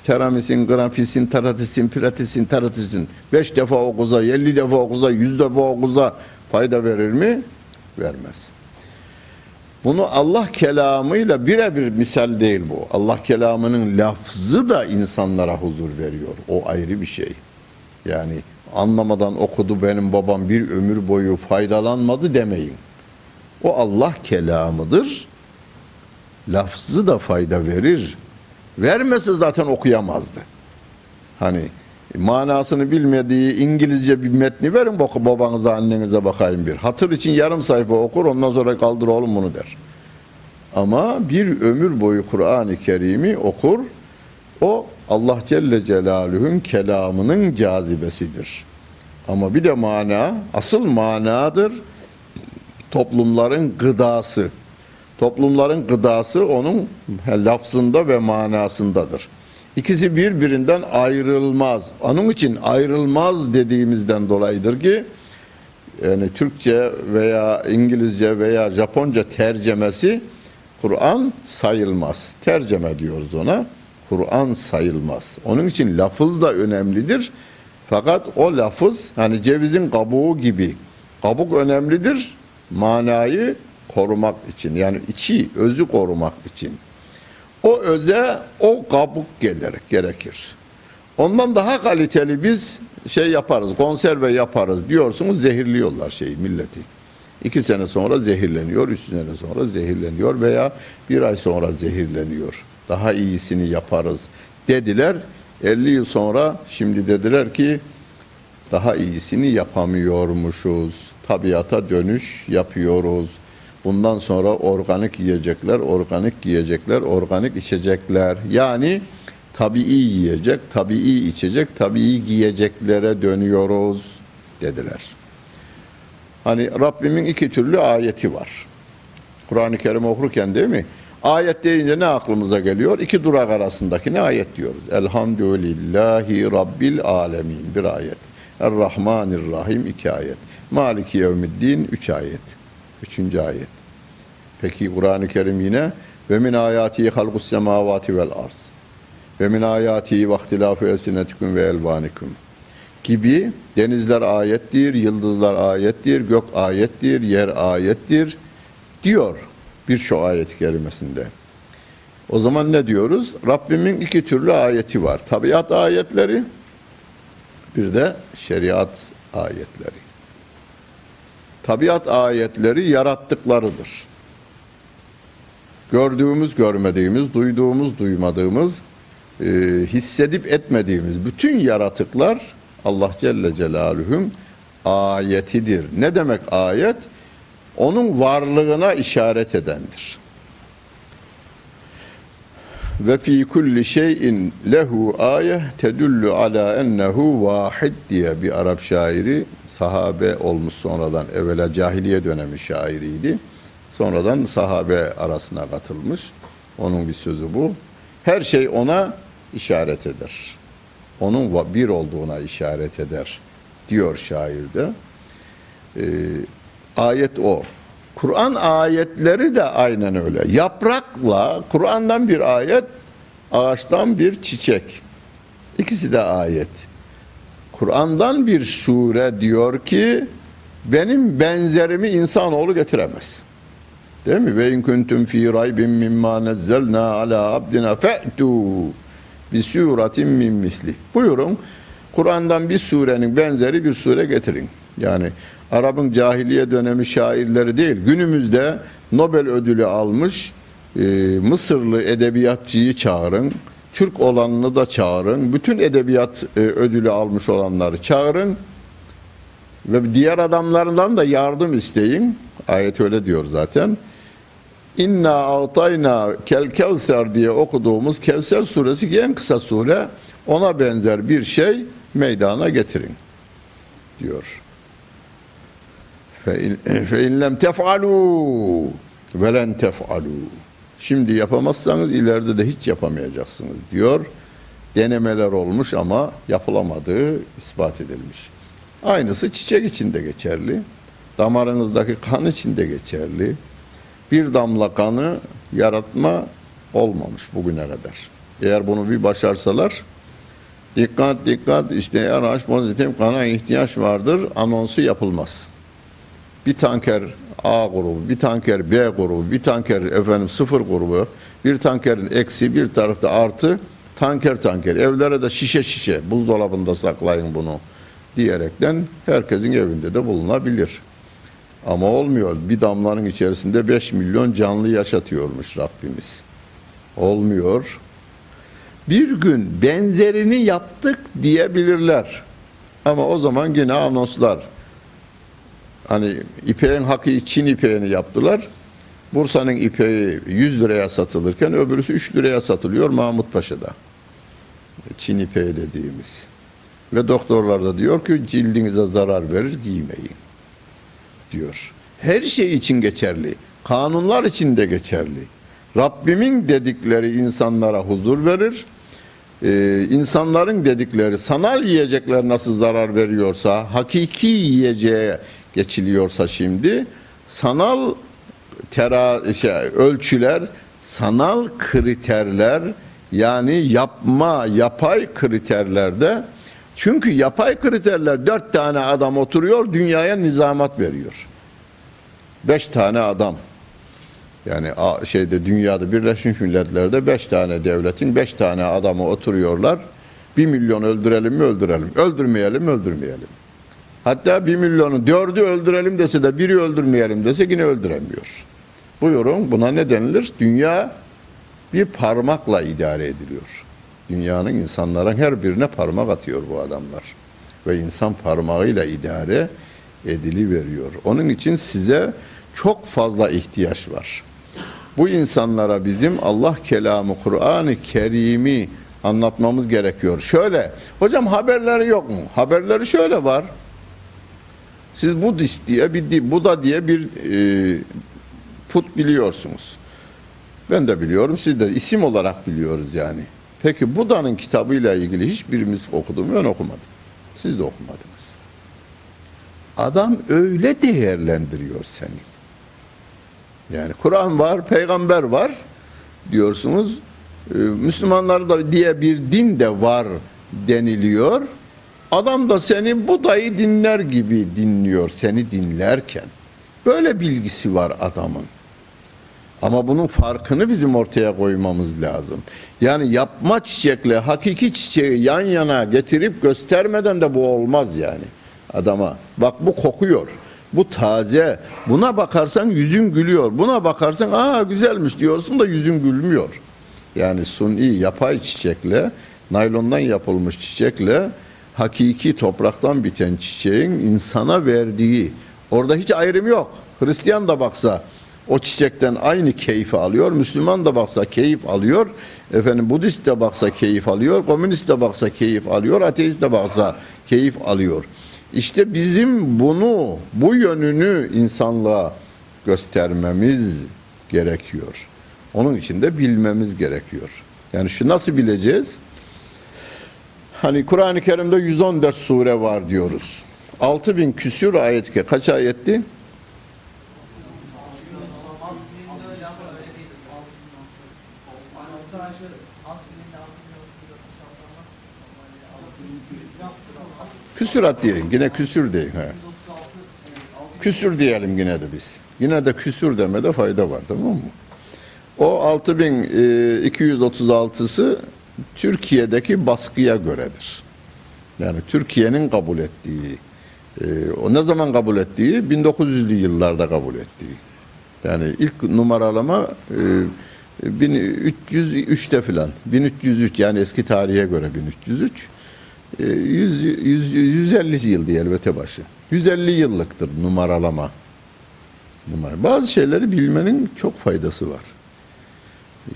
[SPEAKER 1] Teramisin, grafisin, taratisin, piratisin, taratisin. Beş defa okuza, elli defa okuza, yüz defa okuza fayda verir mi? Vermez. Bunu Allah kelamıyla birebir misal değil bu. Allah kelamının lafzı da insanlara huzur veriyor. O ayrı bir şey. Yani anlamadan okudu benim babam bir ömür boyu faydalanmadı demeyin. O Allah kelamıdır. Lafzı da fayda verir. Vermese zaten okuyamazdı. Hani manasını bilmediği İngilizce bir metni verin bak babanıza annenize bakayım bir. Hatır için yarım sayfa okur ondan sonra kaldır oğlum bunu der. Ama bir ömür boyu Kur'an-ı Kerim'i okur. O Allah Celle Celaluhu'nun kelamının cazibesidir. Ama bir de mana, asıl manadır toplumların gıdası. Toplumların gıdası onun lafzında ve manasındadır. İkisi birbirinden ayrılmaz. Onun için ayrılmaz dediğimizden dolayıdır ki yani Türkçe veya İngilizce veya Japonca tercemesi Kur'an sayılmaz. Terceme diyoruz ona. Kur'an sayılmaz. Onun için lafız da önemlidir. Fakat o lafız hani cevizin kabuğu gibi. Kabuk önemlidir. Manayı korumak için yani içi, özü korumak için. O öze o kabuk gelir, gerekir. Ondan daha kaliteli biz şey yaparız, konserve yaparız diyorsunuz zehirliyorlar şeyi milleti. İki sene sonra zehirleniyor, üç sene sonra zehirleniyor veya bir ay sonra zehirleniyor. Daha iyisini yaparız dediler. 50 yıl sonra şimdi dediler ki daha iyisini yapamıyormuşuz. Tabiata dönüş yapıyoruz. Bundan sonra organik yiyecekler, organik yiyecekler, organik içecekler. Yani tabii yiyecek, tabii içecek, tabii giyeceklere dönüyoruz dediler. Hani Rabbimin iki türlü ayeti var. Kur'an-ı Kerim okurken değil mi? Ayet deyince ne aklımıza geliyor? İki durak arasındaki ne ayet diyoruz? Elhamdülillahi Rabbil Alemin bir ayet. Er-Rahmanir-Rahim iki ayet. Maliki Yevmiddin üç ayet. Üçüncü ayet. Peki Kur'an-ı Kerim yine ve min ayati halqus semavati vel arz. Ve min ayati vaktilafu elsinetikum ve elvanikum gibi denizler ayettir, yıldızlar ayettir, gök ayettir, yer ayettir diyor birçok ayet-i kerimesinde. O zaman ne diyoruz? Rabbimin iki türlü ayeti var. Tabiat ayetleri, bir de şeriat ayetleri. Tabiat ayetleri yarattıklarıdır. Gördüğümüz, görmediğimiz, duyduğumuz, duymadığımız, e, hissedip etmediğimiz bütün yaratıklar Allah Celle Celaluhu'nun ayetidir. Ne demek ayet? Onun varlığına işaret edendir. Ve fi kulli şeyin lehu ayet tedullu ala ennehu vahid diye bir Arap şairi sahabe olmuş sonradan evvela cahiliye dönemi şairiydi. Sonradan sahabe arasına katılmış. Onun bir sözü bu. Her şey ona işaret eder. Onun bir olduğuna işaret eder diyor şairde. Ee, ayet o. Kur'an ayetleri de aynen öyle. Yaprakla Kur'an'dan bir ayet, ağaçtan bir çiçek. İkisi de ayet. Kur'an'dan bir sure diyor ki benim benzerimi insanoğlu getiremez. Değil mi? Ve in kuntum fi raybin mimma nazzalna ala abdina fe'tu bi suratin min misli. Buyurun. Kur'an'dan bir surenin benzeri bir sure getirin. Yani Arap'ın cahiliye dönemi şairleri değil, günümüzde Nobel ödülü almış e, Mısırlı edebiyatçıyı çağırın, Türk olanını da çağırın, bütün edebiyat e, ödülü almış olanları çağırın ve diğer adamlarından da yardım isteyin. Ayet öyle diyor zaten. İnna atayna kel kevser diye okuduğumuz Kevser suresi ki en kısa sure ona benzer bir şey meydana getirin diyor. Fe in lem tef'alu ve len tef'alu. Şimdi yapamazsanız ileride de hiç yapamayacaksınız diyor. Denemeler olmuş ama yapılamadığı ispat edilmiş. Aynısı çiçek için de geçerli. Damarınızdaki kan için de geçerli. Bir damla kanı yaratma olmamış bugüne kadar. Eğer bunu bir başarsalar dikkat dikkat işte RH pozitif kana ihtiyaç vardır anonsu yapılmaz bir tanker A grubu, bir tanker B grubu, bir tanker efendim sıfır grubu, bir tankerin eksi, bir tarafta artı, tanker tanker. Evlere de şişe şişe, buzdolabında saklayın bunu diyerekten herkesin evinde de bulunabilir. Ama olmuyor. Bir damlanın içerisinde 5 milyon canlı yaşatıyormuş Rabbimiz. Olmuyor. Bir gün benzerini yaptık diyebilirler. Ama o zaman yine anonslar. Hani ipeğin hakkı Çin ipeğini yaptılar. Bursa'nın ipeği 100 liraya satılırken öbürüsü 3 liraya satılıyor Mahmut Paşa'da. Çin ipeği dediğimiz. Ve doktorlar da diyor ki cildinize zarar verir giymeyin diyor. Her şey için geçerli. Kanunlar için de geçerli. Rabbimin dedikleri insanlara huzur verir. Ee, insanların dedikleri sanal yiyecekler nasıl zarar veriyorsa, hakiki yiyeceğe geçiliyorsa şimdi sanal tera şey, ölçüler, sanal kriterler yani yapma, yapay kriterlerde çünkü yapay kriterler dört tane adam oturuyor dünyaya nizamat veriyor. Beş tane adam. Yani şeyde dünyada Birleşmiş Milletler'de beş tane devletin beş tane adamı oturuyorlar. Bir milyon öldürelim mi öldürelim. Öldürmeyelim mi öldürmeyelim. Hatta bir milyonu dördü öldürelim dese de biri öldürmeyelim dese yine öldüremiyor. Buyurun buna ne denilir? Dünya bir parmakla idare ediliyor. Dünyanın insanların her birine parmak atıyor bu adamlar. Ve insan parmağıyla idare edili veriyor. Onun için size çok fazla ihtiyaç var. Bu insanlara bizim Allah kelamı, Kur'an-ı Kerim'i anlatmamız gerekiyor. Şöyle, hocam haberleri yok mu? Haberleri şöyle var. Siz Budist diye bir Buda diye bir e, put biliyorsunuz. Ben de biliyorum, siz de isim olarak biliyoruz yani. Peki Buda'nın kitabıyla ilgili hiçbirimiz okudu mu? Ben okumadım. Siz de okumadınız. Adam öyle değerlendiriyor seni. Yani Kur'an var, peygamber var diyorsunuz. Ee, Müslümanlar da diye bir din de var deniliyor. Adam da seni Buda'yı dinler gibi dinliyor seni dinlerken. Böyle bilgisi var adamın. Ama bunun farkını bizim ortaya koymamız lazım. Yani yapma çiçekle hakiki çiçeği yan yana getirip göstermeden de bu olmaz yani adama. Bak bu kokuyor. Bu taze. Buna bakarsan yüzün gülüyor. Buna bakarsan aa güzelmiş diyorsun da yüzün gülmüyor. Yani suni yapay çiçekle, naylondan yapılmış çiçekle hakiki topraktan biten çiçeğin insana verdiği orada hiç ayrım yok. Hristiyan da baksa o çiçekten aynı keyfi alıyor. Müslüman da baksa keyif alıyor. Efendim Budist de baksa keyif alıyor. Komünist de baksa keyif alıyor. Ateist de baksa keyif alıyor. İşte bizim bunu, bu yönünü insanlığa göstermemiz gerekiyor. Onun için de bilmemiz gerekiyor. Yani şu nasıl bileceğiz? Hani Kur'an-ı Kerim'de 114 sure var diyoruz. 6000 küsür ayet ki kaç ayetti? Küsürat diyelim. Yine küsür değil. He. Küsür diyelim yine de biz. Yine de küsür demede fayda var tamam mı? O 6236'sı Türkiye'deki baskıya göredir. Yani Türkiye'nin kabul ettiği, e, o ne zaman kabul ettiği? 1900'lü yıllarda kabul ettiği. Yani ilk numaralama e, 1303'te filan. 1303 yani eski tarihe göre 1303. E, 100, 100, 150 yıl diye elbette başı. 150 yıllıktır numaralama. Numara. Bazı şeyleri bilmenin çok faydası var.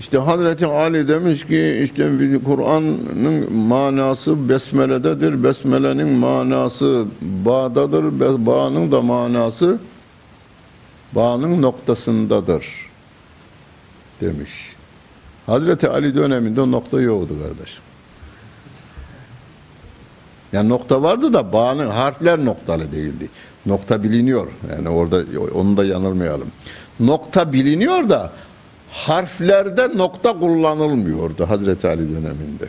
[SPEAKER 1] İşte Hazreti Ali demiş ki işte Kur'an'ın manası besmelededir. Besmelenin manası bağdadır. Bağının da manası bağının noktasındadır demiş. Hazreti Ali döneminde nokta yoktu kardeşim. Yani nokta vardı da bağının harfler noktalı değildi. Nokta biliniyor. Yani orada onu da yanılmayalım. Nokta biliniyor da harflerde nokta kullanılmıyordu Hazreti Ali döneminde.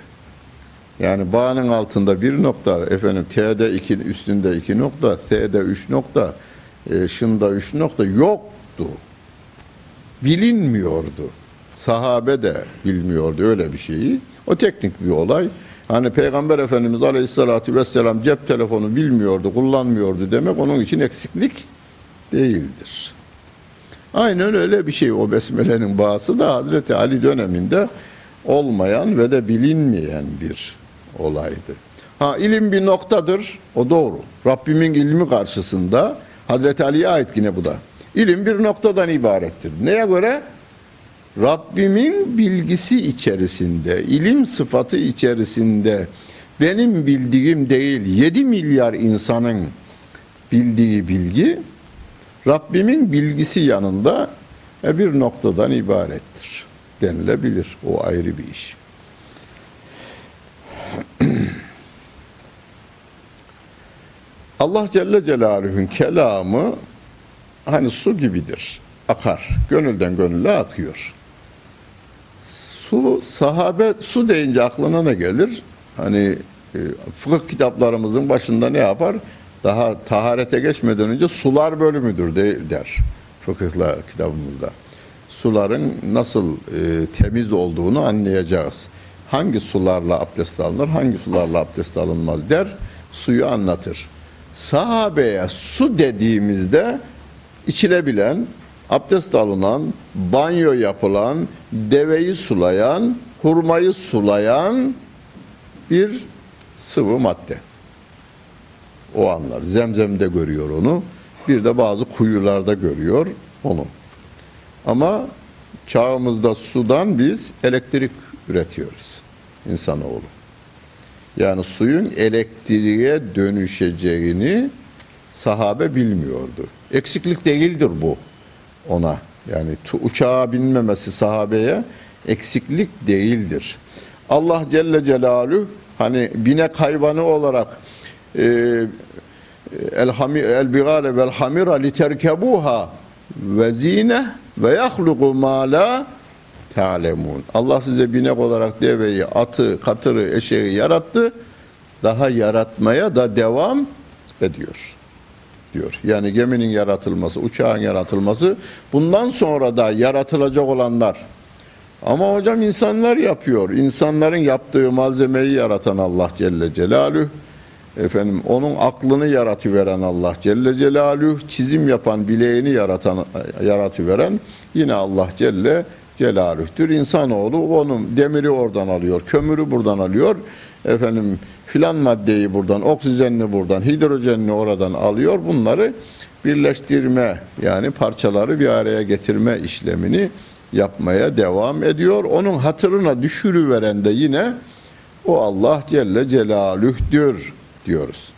[SPEAKER 1] Yani bağının altında bir nokta, efendim T'de iki, üstünde iki nokta, T'de üç nokta, e, şında üç nokta yoktu. Bilinmiyordu. Sahabe de bilmiyordu öyle bir şeyi. O teknik bir olay. Hani Peygamber Efendimiz Aleyhisselatü Vesselam cep telefonu bilmiyordu, kullanmıyordu demek onun için eksiklik değildir. Aynen öyle bir şey o besmelenin bağısı da Hazreti Ali döneminde olmayan ve de bilinmeyen bir olaydı. Ha ilim bir noktadır. O doğru. Rabbimin ilmi karşısında Hazreti Ali'ye ait yine bu da. İlim bir noktadan ibarettir. Neye göre? Rabbimin bilgisi içerisinde, ilim sıfatı içerisinde benim bildiğim değil 7 milyar insanın bildiği bilgi Rabbimin bilgisi yanında e, bir noktadan ibarettir denilebilir. O ayrı bir iş. *clears throat* Allah Celle Celaluhu'nun kelamı hani su gibidir. Akar. Gönülden gönüle akıyor. Su, sahabe su deyince aklına ne gelir? Hani e, fıkıh kitaplarımızın başında ne yapar? Daha taharete geçmeden önce sular bölümüdür de, der fıkıhla kitabımızda. Suların nasıl e, temiz olduğunu anlayacağız. Hangi sularla abdest alınır, hangi sularla abdest alınmaz der, suyu anlatır. Sahabeye su dediğimizde içilebilen, abdest alınan, banyo yapılan, deveyi sulayan, hurmayı sulayan bir sıvı madde. O anlar. Zemzem'de görüyor onu. Bir de bazı kuyularda görüyor onu. Ama çağımızda sudan biz elektrik üretiyoruz insanoğlu. Yani suyun elektriğe dönüşeceğini sahabe bilmiyordu. Eksiklik değildir bu ona. Yani uçağa binmemesi sahabeye eksiklik değildir. Allah Celle Celaluhu hani binek hayvanı olarak e, el, el bigale vel hamira literkebuha ve zine ve yahluku ma la ta'lemun. Allah size binek olarak deveyi, atı, katırı, eşeği yarattı. Daha yaratmaya da devam ediyor. Diyor. Yani geminin yaratılması, uçağın yaratılması bundan sonra da yaratılacak olanlar. Ama hocam insanlar yapıyor. İnsanların yaptığı malzemeyi yaratan Allah Celle Celaluhu. Efendim onun aklını yaratıveren Allah Celle Celaluhu, çizim yapan bileğini yaratan yaratıveren yine Allah Celle Celaluh'tür. İnsanoğlu onun demiri oradan alıyor, kömürü buradan alıyor. Efendim filan maddeyi buradan, oksijenini buradan, hidrojenini oradan alıyor. Bunları birleştirme yani parçaları bir araya getirme işlemini yapmaya devam ediyor. Onun hatırına düşürüveren de yine o Allah Celle Celaluh'tür diyoruz.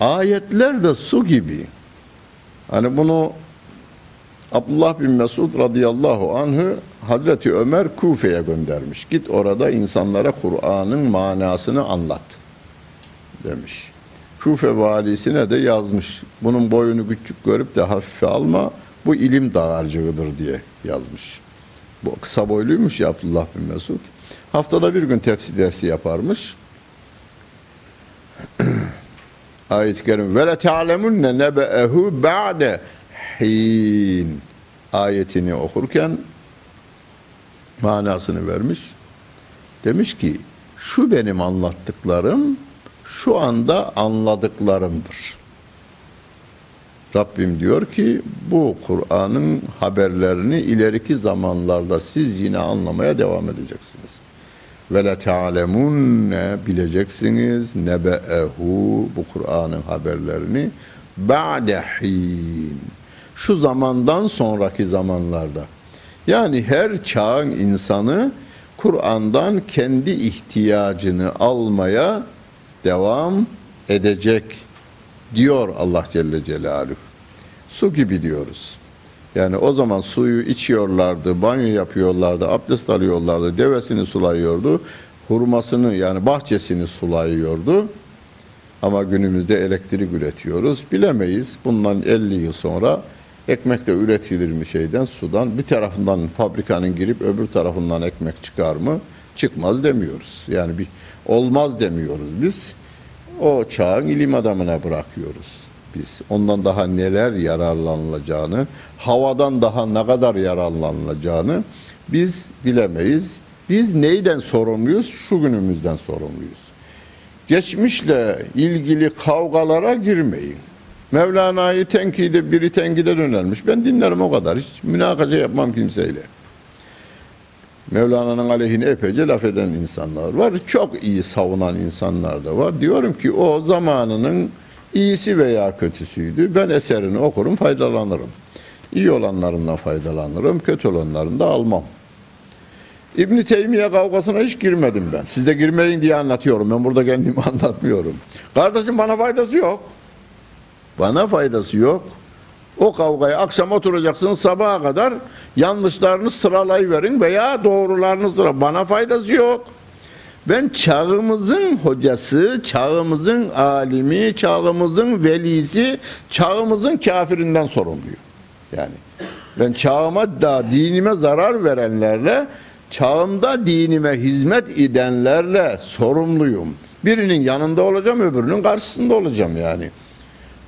[SPEAKER 1] Ayetler de su gibi. Hani bunu Abdullah bin Mesud radıyallahu anh'ı Hazreti Ömer Kufe'ye göndermiş. Git orada insanlara Kur'an'ın manasını anlat demiş. Kufe valisine de yazmış. Bunun boyunu küçük görüp de hafife alma. Bu ilim dağarcığıdır diye yazmış. Bu kısa boyluymuş ya Abdullah bin Mesud. Haftada bir gün tefsir dersi yaparmış. *clears throat* Ayet-i kerim ve le te'alemunne nebe'ehu ba'de hin ayetini okurken manasını vermiş. Demiş ki şu benim anlattıklarım şu anda anladıklarımdır. Rabbim diyor ki bu Kur'an'ın haberlerini ileriki zamanlarda siz yine anlamaya devam edeceksiniz. Ve le te'alemunne bileceksiniz nebe'ehu bu Kur'an'ın haberlerini ba'dehin şu zamandan sonraki zamanlarda. Yani her çağın insanı Kur'an'dan kendi ihtiyacını almaya devam edecek diyor Allah Celle Celaluhu. Su gibi diyoruz. Yani o zaman suyu içiyorlardı, banyo yapıyorlardı, abdest alıyorlardı, devesini sulayıyordu, hurmasını yani bahçesini sulayıyordu. Ama günümüzde elektrik üretiyoruz. Bilemeyiz. Bundan 50 yıl sonra ekmek de üretilir mi şeyden sudan? Bir tarafından fabrikanın girip öbür tarafından ekmek çıkar mı? Çıkmaz demiyoruz. Yani bir olmaz demiyoruz biz. O çağın ilim adamına bırakıyoruz biz. Ondan daha neler yararlanılacağını, havadan daha ne kadar yararlanılacağını biz bilemeyiz. Biz neyden sorumluyuz? Şu günümüzden sorumluyuz. Geçmişle ilgili kavgalara girmeyin. Mevlana'yı tenkide biri tenkide dönermiş. Ben dinlerim o kadar. Hiç münakaşa yapmam kimseyle. Mevlana'nın aleyhine epeyce laf eden insanlar var. Çok iyi savunan insanlar da var. Diyorum ki o zamanının iyisi veya kötüsüydü. Ben eserini okurum, faydalanırım. İyi olanlarından faydalanırım, kötü olanlarını da almam. İbn Teymiye kavgasına hiç girmedim ben. Siz de girmeyin diye anlatıyorum. Ben burada kendimi *laughs* anlatmıyorum. Kardeşim bana faydası yok. Bana faydası yok. O kavgayı akşam oturacaksın sabaha kadar yanlışlarını sıralayıverin veya doğrularını sıra. Bana faydası yok. Ben çağımızın hocası, çağımızın alimi, çağımızın velisi, çağımızın kafirinden sorumluyum. Yani ben çağıma da dinime zarar verenlerle, çağımda dinime hizmet edenlerle sorumluyum. Birinin yanında olacağım, öbürünün karşısında olacağım yani.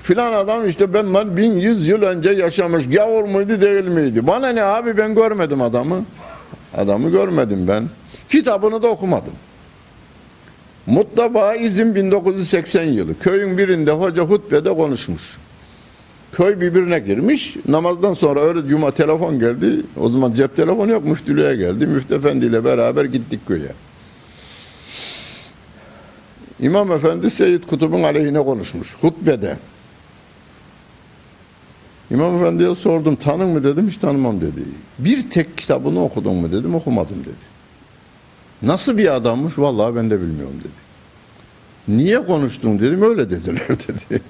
[SPEAKER 1] Filan adam işte benden 1100 yıl önce yaşamış. Gavur muydu değil miydi? Bana ne abi ben görmedim adamı. Adamı görmedim ben. Kitabını da okumadım. Mutlaka izin 1980 yılı. Köyün birinde hoca hutbede konuşmuş. Köy birbirine girmiş. Namazdan sonra öyle cuma telefon geldi. O zaman cep telefonu yok müftülüğe geldi. Müftü efendi ile beraber gittik köye. İmam efendi Seyyid Kutub'un aleyhine konuşmuş hutbede. İmam Efendi'ye sordum tanın mı dedim hiç tanımam dedi. Bir tek kitabını okudun mu dedim okumadım dedi. Nasıl bir adammış vallahi ben de bilmiyorum dedi. Niye konuştun dedim öyle dediler *laughs* dedi.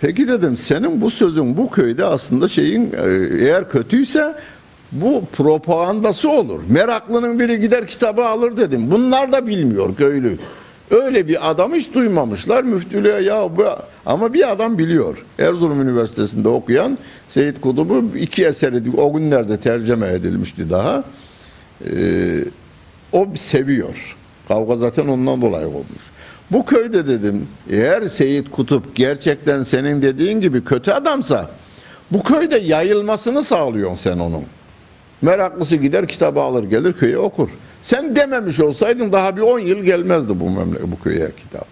[SPEAKER 1] Peki dedim senin bu sözün bu köyde aslında şeyin e, eğer kötüyse bu propagandası olur. Meraklının biri gider kitabı alır dedim. Bunlar da bilmiyor köylü. Öyle bir adam hiç duymamışlar müftülüğe ya bu ama bir adam biliyor. Erzurum Üniversitesi'nde okuyan Seyit Kutub'u iki eseri o günlerde tercüme edilmişti daha. Ee, o seviyor. Kavga zaten ondan dolayı olmuş. Bu köyde dedim eğer Seyit Kutup gerçekten senin dediğin gibi kötü adamsa bu köyde yayılmasını sağlıyorsun sen onun. Meraklısı gider kitabı alır gelir köye okur. Sen dememiş olsaydın daha bir 10 yıl gelmezdi bu memleket bu köye kitap.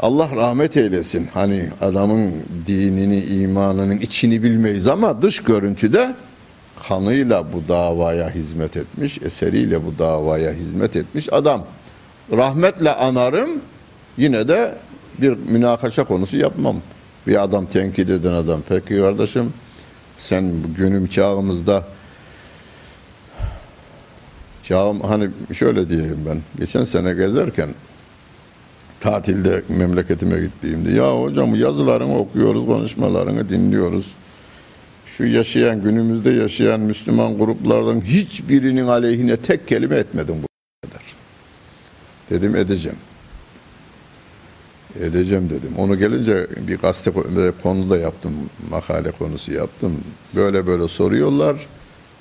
[SPEAKER 1] Allah rahmet eylesin. Hani adamın dinini, imanının içini bilmeyiz ama dış görüntüde kanıyla bu davaya hizmet etmiş, eseriyle bu davaya hizmet etmiş adam. Rahmetle anarım, yine de bir münakaşa konusu yapmam. Bir adam tenkit eden adam. Peki kardeşim sen günüm çağımızda çağım hani şöyle diyeyim ben geçen sene gezerken tatilde memleketime gittiğimde ya hocam yazılarını okuyoruz konuşmalarını dinliyoruz şu yaşayan günümüzde yaşayan Müslüman gruplardan hiçbirinin aleyhine tek kelime etmedim bu kadar. Dedim edeceğim. Edeceğim dedim. Onu gelince bir gazete konu da yaptım. Makale konusu yaptım. Böyle böyle soruyorlar.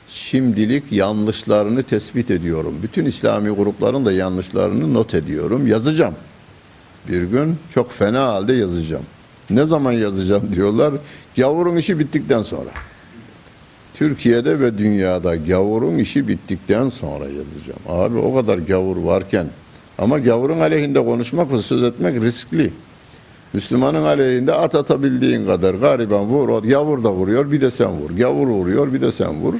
[SPEAKER 1] Şimdilik yanlışlarını tespit ediyorum. Bütün İslami grupların da yanlışlarını not ediyorum. Yazacağım. Bir gün çok fena halde yazacağım. Ne zaman yazacağım diyorlar. Gavurun işi bittikten sonra. Türkiye'de ve dünyada gavurun işi bittikten sonra yazacağım. Abi o kadar gavur varken ama gavurun aleyhinde konuşmak ve söz etmek riskli. Müslümanın aleyhinde at atabildiğin kadar gariban vur, gavur da vuruyor bir de sen vur. Gavur vuruyor bir de sen vur.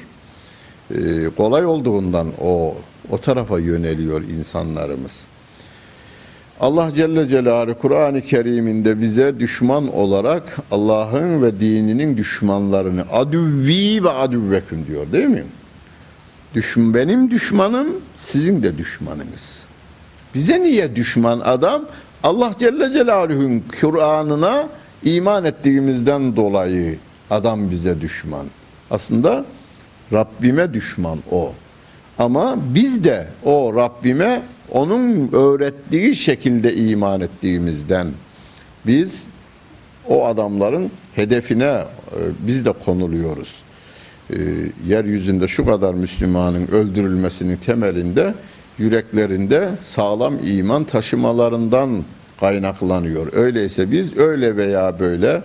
[SPEAKER 1] Ee, kolay olduğundan o o tarafa yöneliyor insanlarımız. Allah Celle Celaluhu Kur'an-ı Kerim'inde bize düşman olarak Allah'ın ve dininin düşmanlarını adüvvi ve adüvveküm diyor değil mi? Düşün benim düşmanım sizin de düşmanınız. Bize niye düşman adam? Allah Celle Celaluhu'nun Kur'an'ına iman ettiğimizden dolayı adam bize düşman. Aslında Rabbime düşman o. Ama biz de o Rabbime onun öğrettiği şekilde iman ettiğimizden biz o adamların hedefine e, biz de konuluyoruz. E, yeryüzünde şu kadar Müslümanın öldürülmesinin temelinde yüreklerinde sağlam iman taşımalarından kaynaklanıyor. Öyleyse biz öyle veya böyle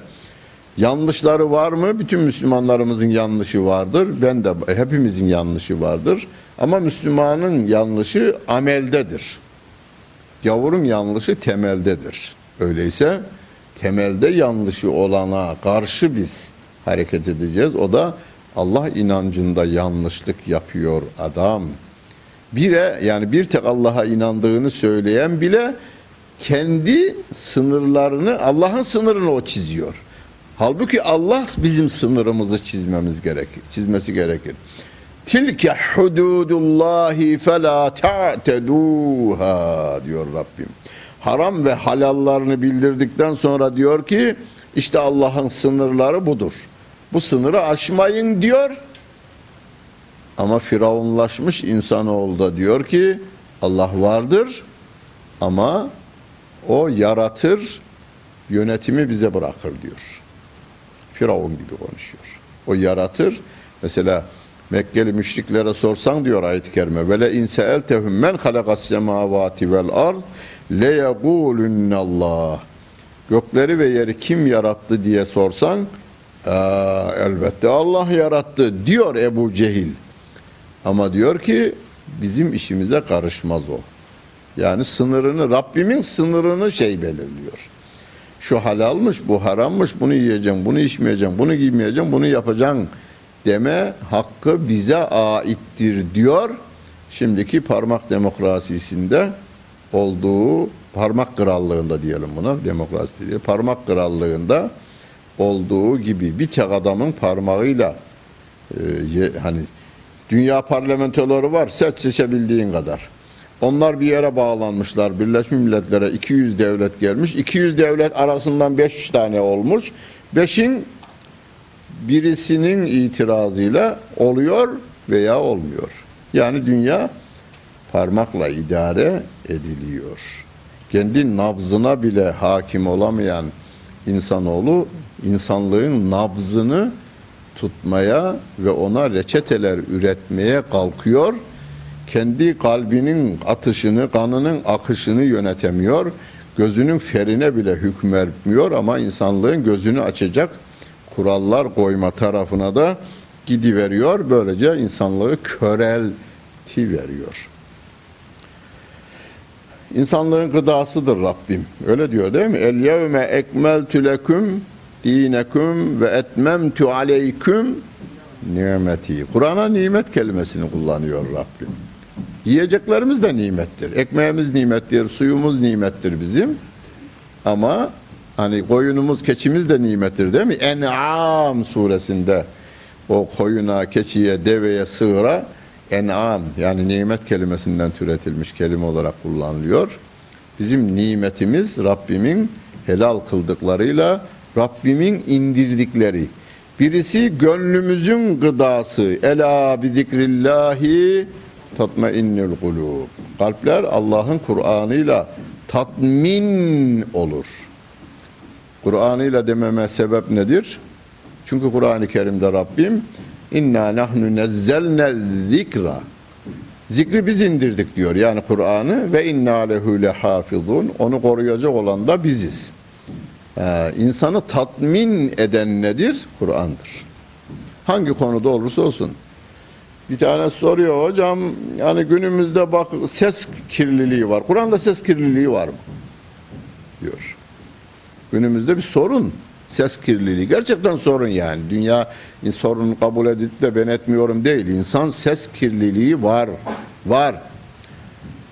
[SPEAKER 1] yanlışları var mı? Bütün Müslümanlarımızın yanlışı vardır. Ben de hepimizin yanlışı vardır. Ama Müslümanın yanlışı ameldedir. Gavurun yanlışı temeldedir. Öyleyse temelde yanlışı olana karşı biz hareket edeceğiz. O da Allah inancında yanlışlık yapıyor adam. Bire yani bir tek Allah'a inandığını söyleyen bile kendi sınırlarını Allah'ın sınırını o çiziyor. Halbuki Allah bizim sınırımızı çizmemiz gerekir. Çizmesi gerekir. Tilke hududullahi fela ta'teduha diyor Rabbim. Haram ve halallarını bildirdikten sonra diyor ki işte Allah'ın sınırları budur. Bu sınırı aşmayın diyor. Ama firavunlaşmış insanoğlu da diyor ki Allah vardır ama o yaratır, yönetimi bize bırakır diyor. Firavun gibi konuşuyor. O yaratır. Mesela Mekkeli müşriklere sorsan diyor ayet-i kerime ve le in seeltehum men halakas semavati vel ard le Allah. Gökleri ve yeri kim yarattı diye sorsan elbette Allah yarattı diyor Ebu Cehil. Ama diyor ki bizim işimize karışmaz o. Yani sınırını Rabbimin sınırını şey belirliyor. Şu halalmış, bu harammış, bunu yiyeceğim, bunu içmeyeceğim, bunu giymeyeceğim, bunu yapacağım deme hakkı bize aittir diyor. Şimdiki parmak demokrasisinde olduğu parmak krallığında diyelim buna demokrasi değil parmak krallığında olduğu gibi bir tek adamın parmağıyla e, hani dünya parlamentoları var seç seçebildiğin kadar. Onlar bir yere bağlanmışlar. Birleşmiş Milletler'e 200 devlet gelmiş. 200 devlet arasından 5 tane olmuş. 5'in birisinin itirazıyla oluyor veya olmuyor. Yani dünya parmakla idare ediliyor. Kendi nabzına bile hakim olamayan insanoğlu insanlığın nabzını tutmaya ve ona reçeteler üretmeye kalkıyor. Kendi kalbinin atışını, kanının akışını yönetemiyor. Gözünün ferine bile hükmetmiyor ama insanlığın gözünü açacak kurallar koyma tarafına da gidiveriyor. Böylece insanlığı körelti veriyor. İnsanlığın gıdasıdır Rabbim. Öyle diyor değil mi? El yevme ekmeltü leküm dineküm ve etmemtu aleyküm nimeti. Kur'an'a nimet kelimesini kullanıyor Rabbim. Yiyeceklerimiz de nimettir. Ekmeğimiz nimettir, suyumuz nimettir bizim. Ama hani koyunumuz, keçimiz de nimettir değil mi? En'am suresinde o koyuna, keçiye, deveye, sığıra en'am yani nimet kelimesinden türetilmiş kelime olarak kullanılıyor. Bizim nimetimiz Rabbimin helal kıldıklarıyla Rabbimin indirdikleri. Birisi gönlümüzün gıdası. Ela bi zikrillahi tatmainnul kulub. Kalpler Allah'ın Kur'an'ıyla tatmin olur. Kur'an'ıyla dememe sebep nedir? Çünkü Kur'an-ı Kerim'de Rabbim inna nahnu nezzelne zikra Zikri biz indirdik diyor yani Kur'an'ı ve inna lehu lehafizun onu koruyacak olan da biziz. Ee, insanı tatmin eden nedir? Kur'an'dır. Hangi konuda olursa olsun. Bir tane soruyor hocam yani günümüzde bak ses kirliliği var. Kur'an'da ses kirliliği var mı? Diyor. Günümüzde bir sorun. Ses kirliliği. Gerçekten sorun yani. Dünya sorun kabul edip de ben etmiyorum değil. İnsan ses kirliliği var. Var.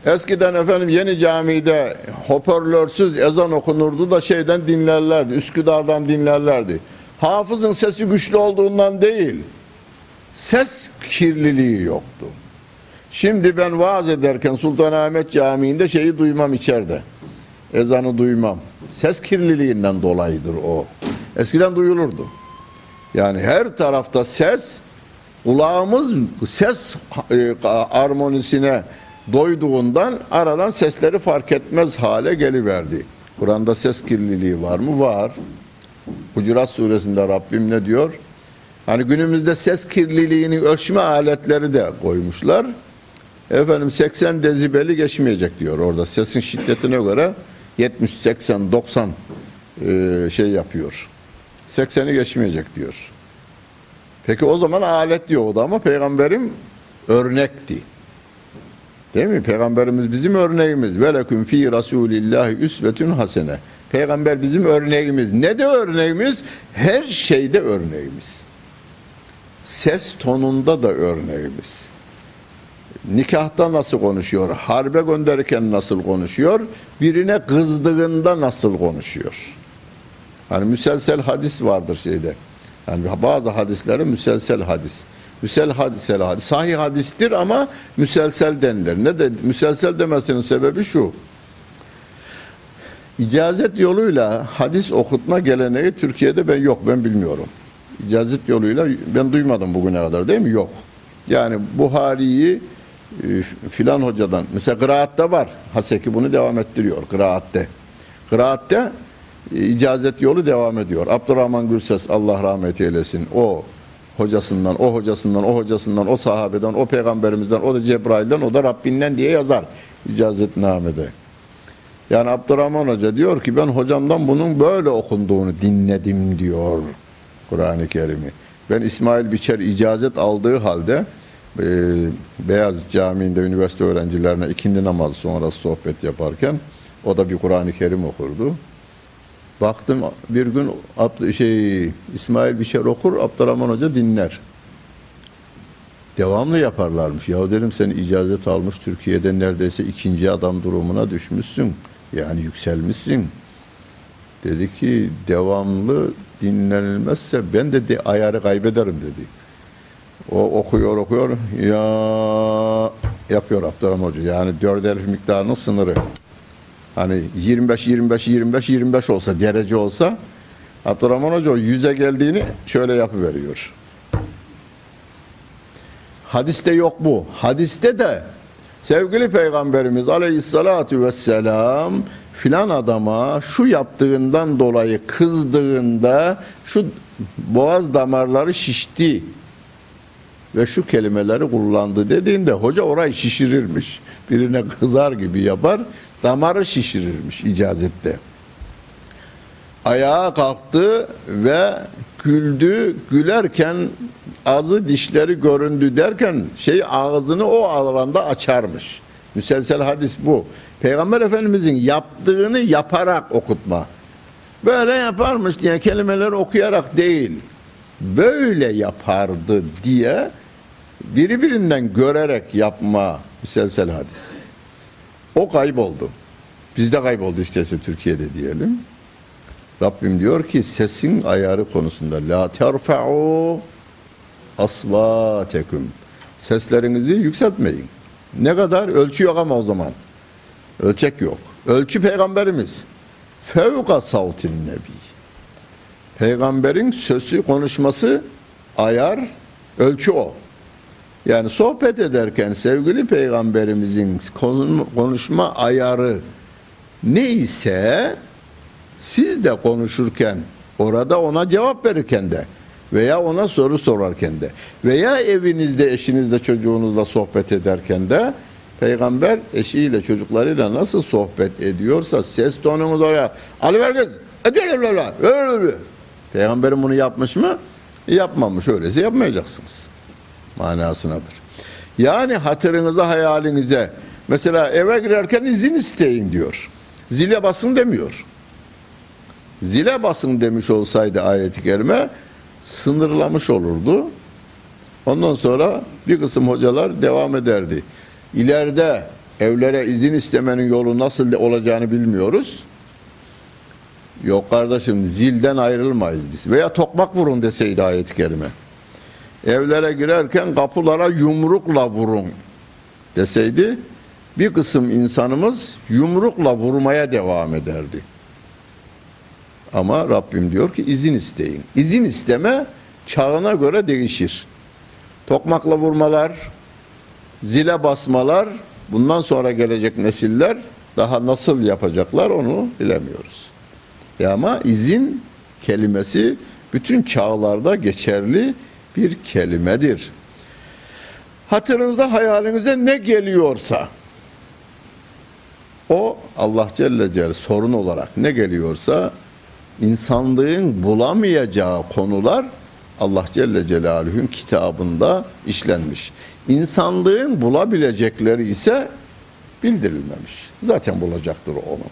[SPEAKER 1] Eskiden efendim yeni camide hoparlörsüz ezan okunurdu da şeyden dinlerlerdi. Üsküdar'dan dinlerlerdi. Hafızın sesi güçlü olduğundan değil. Ses kirliliği yoktu. Şimdi ben vaaz ederken Sultanahmet Camii'nde şeyi duymam içeride. Ezanı duymam. Ses kirliliğinden dolayıdır o. Eskiden duyulurdu. Yani her tarafta ses, kulağımız ses e, armonisine doyduğundan aradan sesleri fark etmez hale geliverdi. Kur'an'da ses kirliliği var mı? Var. Hucurat suresinde Rabbim ne diyor? Hani günümüzde ses kirliliğini ölçme aletleri de koymuşlar. Efendim 80 dezibeli geçmeyecek diyor orada. Sesin şiddetine göre 70, 80, 90 şey yapıyor. 80'i geçmeyecek diyor. Peki o zaman alet diyordu ama peygamberim örnekti. Değil mi? Peygamberimiz bizim örneğimiz. Ve leküm fi rasulillahi üsvetün hasene. Peygamber bizim örneğimiz. Ne de örneğimiz? Her şeyde örneğimiz. Ses tonunda da örneğimiz. Nikahta nasıl konuşuyor? Harbe gönderirken nasıl konuşuyor? Birine kızdığında nasıl konuşuyor? Hani müselsel hadis vardır şeyde. Yani bazı hadislere müselsel hadis. Müsel hadisel hadis. Sahih hadistir ama müselsel denilir. Ne de müselsel demesinin sebebi şu. İcazet yoluyla hadis okutma geleneği Türkiye'de ben yok ben bilmiyorum. İcazet yoluyla ben duymadım bugüne kadar değil mi? Yok. Yani Buhari'yi e, filan hocadan mesela kıraatte var. Haseki bunu devam ettiriyor kıraatte. Kıraatte e, icazet yolu devam ediyor. Abdurrahman Gürses Allah rahmet eylesin. O hocasından, o hocasından, o hocasından, o sahabeden, o peygamberimizden, o da Cebrail'den, o da Rabbinden diye yazar icazetnamede. Yani Abdurrahman Hoca diyor ki ben hocamdan bunun böyle okunduğunu dinledim diyor Kur'an-ı Kerim'i. Ben İsmail Biçer icazet aldığı halde e, Beyaz Camii'nde üniversite öğrencilerine ikindi namazı sonrası sohbet yaparken o da bir Kur'an-ı Kerim okurdu. Baktım bir gün şey İsmail Biçer okur, Abdurrahman Hoca dinler. Devamlı yaparlarmış. Ya dedim sen icazet almış Türkiye'de neredeyse ikinci adam durumuna düşmüşsün. Yani yükselmişsin. Dedi ki devamlı dinlenilmezse ben de, de ayarı kaybederim dedi. O okuyor okuyor ya yapıyor Abdurrahman Hoca. Yani dört elif miktarının sınırı. Hani 25 25 25 25 olsa derece olsa Abdurrahman Hoca o 100'e geldiğini şöyle yapıveriyor. Hadiste yok bu. Hadiste de sevgili peygamberimiz aleyhissalatu vesselam filan adama şu yaptığından dolayı kızdığında şu boğaz damarları şişti ve şu kelimeleri kullandı dediğinde hoca orayı şişirirmiş. Birine kızar gibi yapar, damarı şişirirmiş icazette. Ayağa kalktı ve güldü, gülerken ağzı dişleri göründü derken şey ağzını o alanda açarmış. Müselsel hadis bu. Peygamber Efendimizin yaptığını yaparak okutma. Böyle yaparmış diye kelimeleri okuyarak değil. Böyle yapardı diye birbirinden görerek yapma müselsel hadis. O kayboldu. Bizde kayboldu işte Türkiye'de diyelim. Rabbim diyor ki sesin ayarı konusunda la terfa'u asvatekum. Seslerinizi yükseltmeyin. Ne kadar ölçü yok ama o zaman. Ölçek yok. Ölçü peygamberimiz. Fevka savtin nebi. Peygamberin sözü konuşması ayar ölçü o. Yani sohbet ederken sevgili peygamberimizin konuşma ayarı neyse siz de konuşurken orada ona cevap verirken de veya ona soru sorarken de veya evinizde eşinizle çocuğunuzla sohbet ederken de peygamber eşiyle çocuklarıyla nasıl sohbet ediyorsa ses tonunuz oraya alıver kız Peygamberim bunu yapmış mı? Yapmamış. Öyleyse yapmayacaksınız. Manasınadır. Yani hatırınıza, hayalinize mesela eve girerken izin isteyin diyor. Zile basın demiyor. Zile basın demiş olsaydı ayet-i kerime sınırlamış olurdu. Ondan sonra bir kısım hocalar devam ederdi. İleride evlere izin istemenin yolu nasıl olacağını bilmiyoruz. Yok kardeşim zilden ayrılmayız biz. Veya tokmak vurun deseydi ayet-i kerime. Evlere girerken kapılara yumrukla vurun deseydi bir kısım insanımız yumrukla vurmaya devam ederdi. Ama Rabbim diyor ki izin isteyin. İzin isteme çağına göre değişir. Tokmakla vurmalar, zile basmalar, bundan sonra gelecek nesiller daha nasıl yapacaklar onu bilemiyoruz. E ama izin kelimesi bütün çağlarda geçerli bir kelimedir. Hatırınıza, hayalinize ne geliyorsa o Allah Celle Celle sorun olarak ne geliyorsa insanlığın bulamayacağı konular Allah Celle Celaluhu'nun kitabında işlenmiş. İnsanlığın bulabilecekleri ise bildirilmemiş. Zaten bulacaktır onu.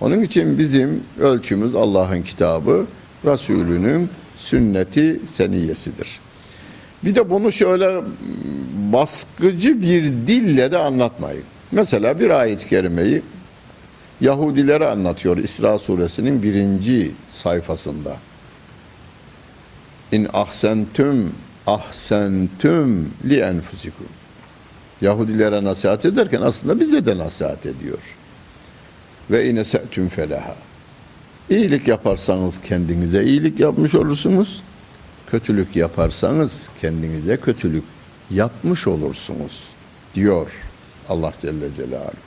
[SPEAKER 1] Onun için bizim ölçümüz Allah'ın kitabı, Resulünün sünneti seniyesidir. Bir de bunu şöyle baskıcı bir dille de anlatmayın. Mesela bir ayet-i kerimeyi Yahudilere anlatıyor İsra suresinin birinci sayfasında. İn ahsentüm ahsentüm li enfusikum. Yahudilere nasihat ederken aslında bize de nasihat ediyor. Ve ine se'tüm felaha. İyilik yaparsanız kendinize iyilik yapmış olursunuz. Kötülük yaparsanız kendinize kötülük yapmış olursunuz diyor Allah Celle Celaluhu.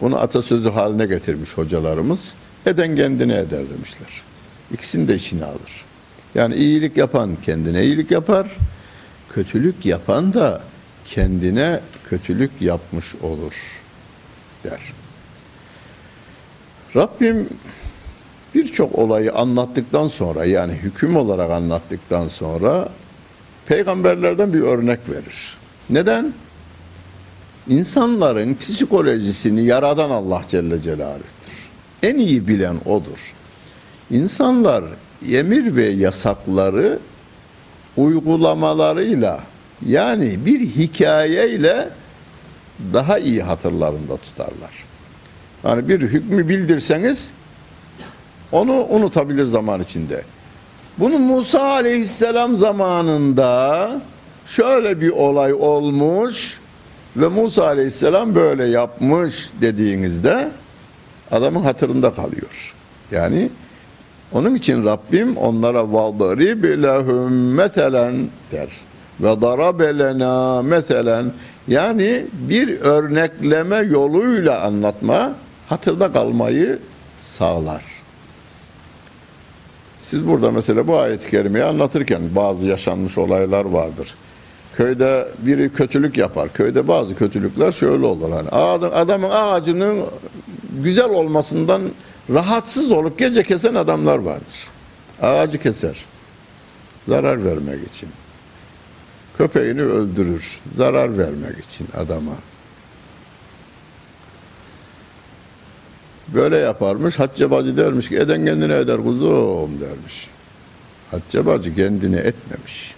[SPEAKER 1] Bunu atasözü haline getirmiş hocalarımız. Eden kendine eder demişler. İkisini de içine alır. Yani iyilik yapan kendine iyilik yapar. Kötülük yapan da kendine kötülük yapmış olur der. Rabbim birçok olayı anlattıktan sonra yani hüküm olarak anlattıktan sonra peygamberlerden bir örnek verir. Neden? İnsanların psikolojisini yaradan Allah Celle Celaluh'tür. En iyi bilen odur. İnsanlar emir ve yasakları uygulamalarıyla yani bir hikayeyle daha iyi hatırlarında tutarlar. Yani bir hükmü bildirseniz onu unutabilir zaman içinde. Bunu Musa aleyhisselam zamanında şöyle bir olay olmuş ve Musa aleyhisselam böyle yapmış dediğinizde adamın hatırında kalıyor. Yani onun için Rabbim onlara valdırib lehum metelen der. Ve darabelena meselen yani bir örnekleme yoluyla anlatma hatırda kalmayı sağlar. Siz burada mesela bu ayet-i kerimeyi anlatırken bazı yaşanmış olaylar vardır. Köyde biri kötülük yapar. Köyde bazı kötülükler şöyle olur. Hani adamın ağacının güzel olmasından rahatsız olup gece kesen adamlar vardır. Ağacı keser. Zarar vermek için. Köpeğini öldürür. Zarar vermek için adama. Böyle yaparmış. Hatice bacı dermiş ki eden kendine eder kuzum dermiş. Hatice bacı kendine etmemiş.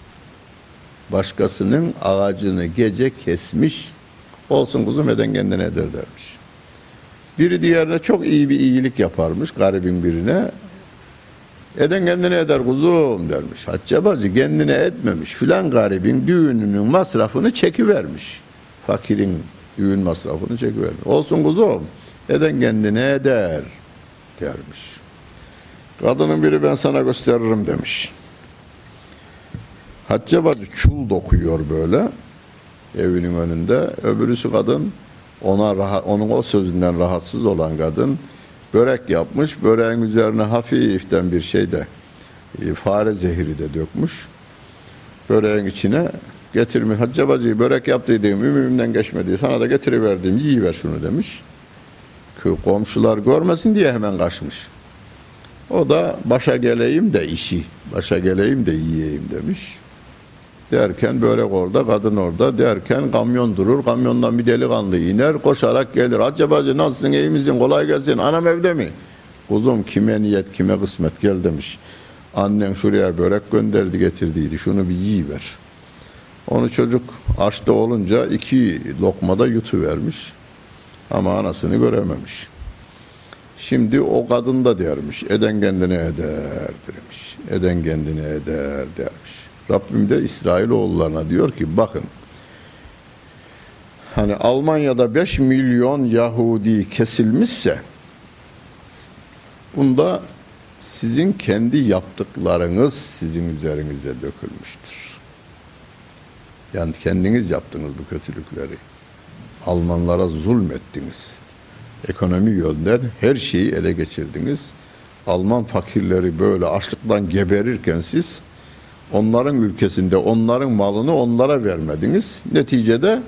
[SPEAKER 1] Başkasının ağacını gece kesmiş. Olsun kuzum eden kendine eder dermiş. Biri diğerine çok iyi bir iyilik yaparmış garibin birine. Eden kendine eder kuzum dermiş. Hatice bacı kendine etmemiş. Filan garibin düğününün masrafını çekivermiş. Fakirin düğün masrafını çekivermiş. Olsun kuzum eden kendine eder dermiş. Kadının biri ben sana gösteririm demiş. Hatice bacı çul dokuyor böyle evinin önünde. Öbürüsü kadın ona rahat, onun o sözünden rahatsız olan kadın börek yapmış. Böreğin üzerine hafiften bir şey de e, fare zehri de dökmüş. Böreğin içine getirmiş. Hatice bacı börek yaptıydım, ümümden geçmedi. Sana da getiriverdim, yiyiver şunu demiş komşular görmesin diye hemen kaçmış. O da başa geleyim de işi, başa geleyim de yiyeyim demiş. Derken böyle orada, kadın orada derken kamyon durur. Kamyondan bir delikanlı iner, koşarak gelir. Acaba nasılsın, iyi misin, kolay gelsin, anam evde mi? Kuzum kime niyet, kime kısmet gel demiş. Annen şuraya börek gönderdi getirdiydi, şunu bir yiyiver. Onu çocuk açta olunca iki lokmada yutuvermiş. Ama anasını görememiş. Şimdi o kadın da dermiş, eden kendine eder demiş. Eden kendine eder dermiş. Rabbim de İsrailoğullarına diyor ki bakın hani Almanya'da 5 milyon Yahudi kesilmişse bunda sizin kendi yaptıklarınız sizin üzerinize dökülmüştür. Yani kendiniz yaptınız bu kötülükleri. Almanlara zulmettiniz. Ekonomi yönden her şeyi ele geçirdiniz. Alman fakirleri böyle açlıktan geberirken siz onların ülkesinde onların malını onlara vermediniz. Neticede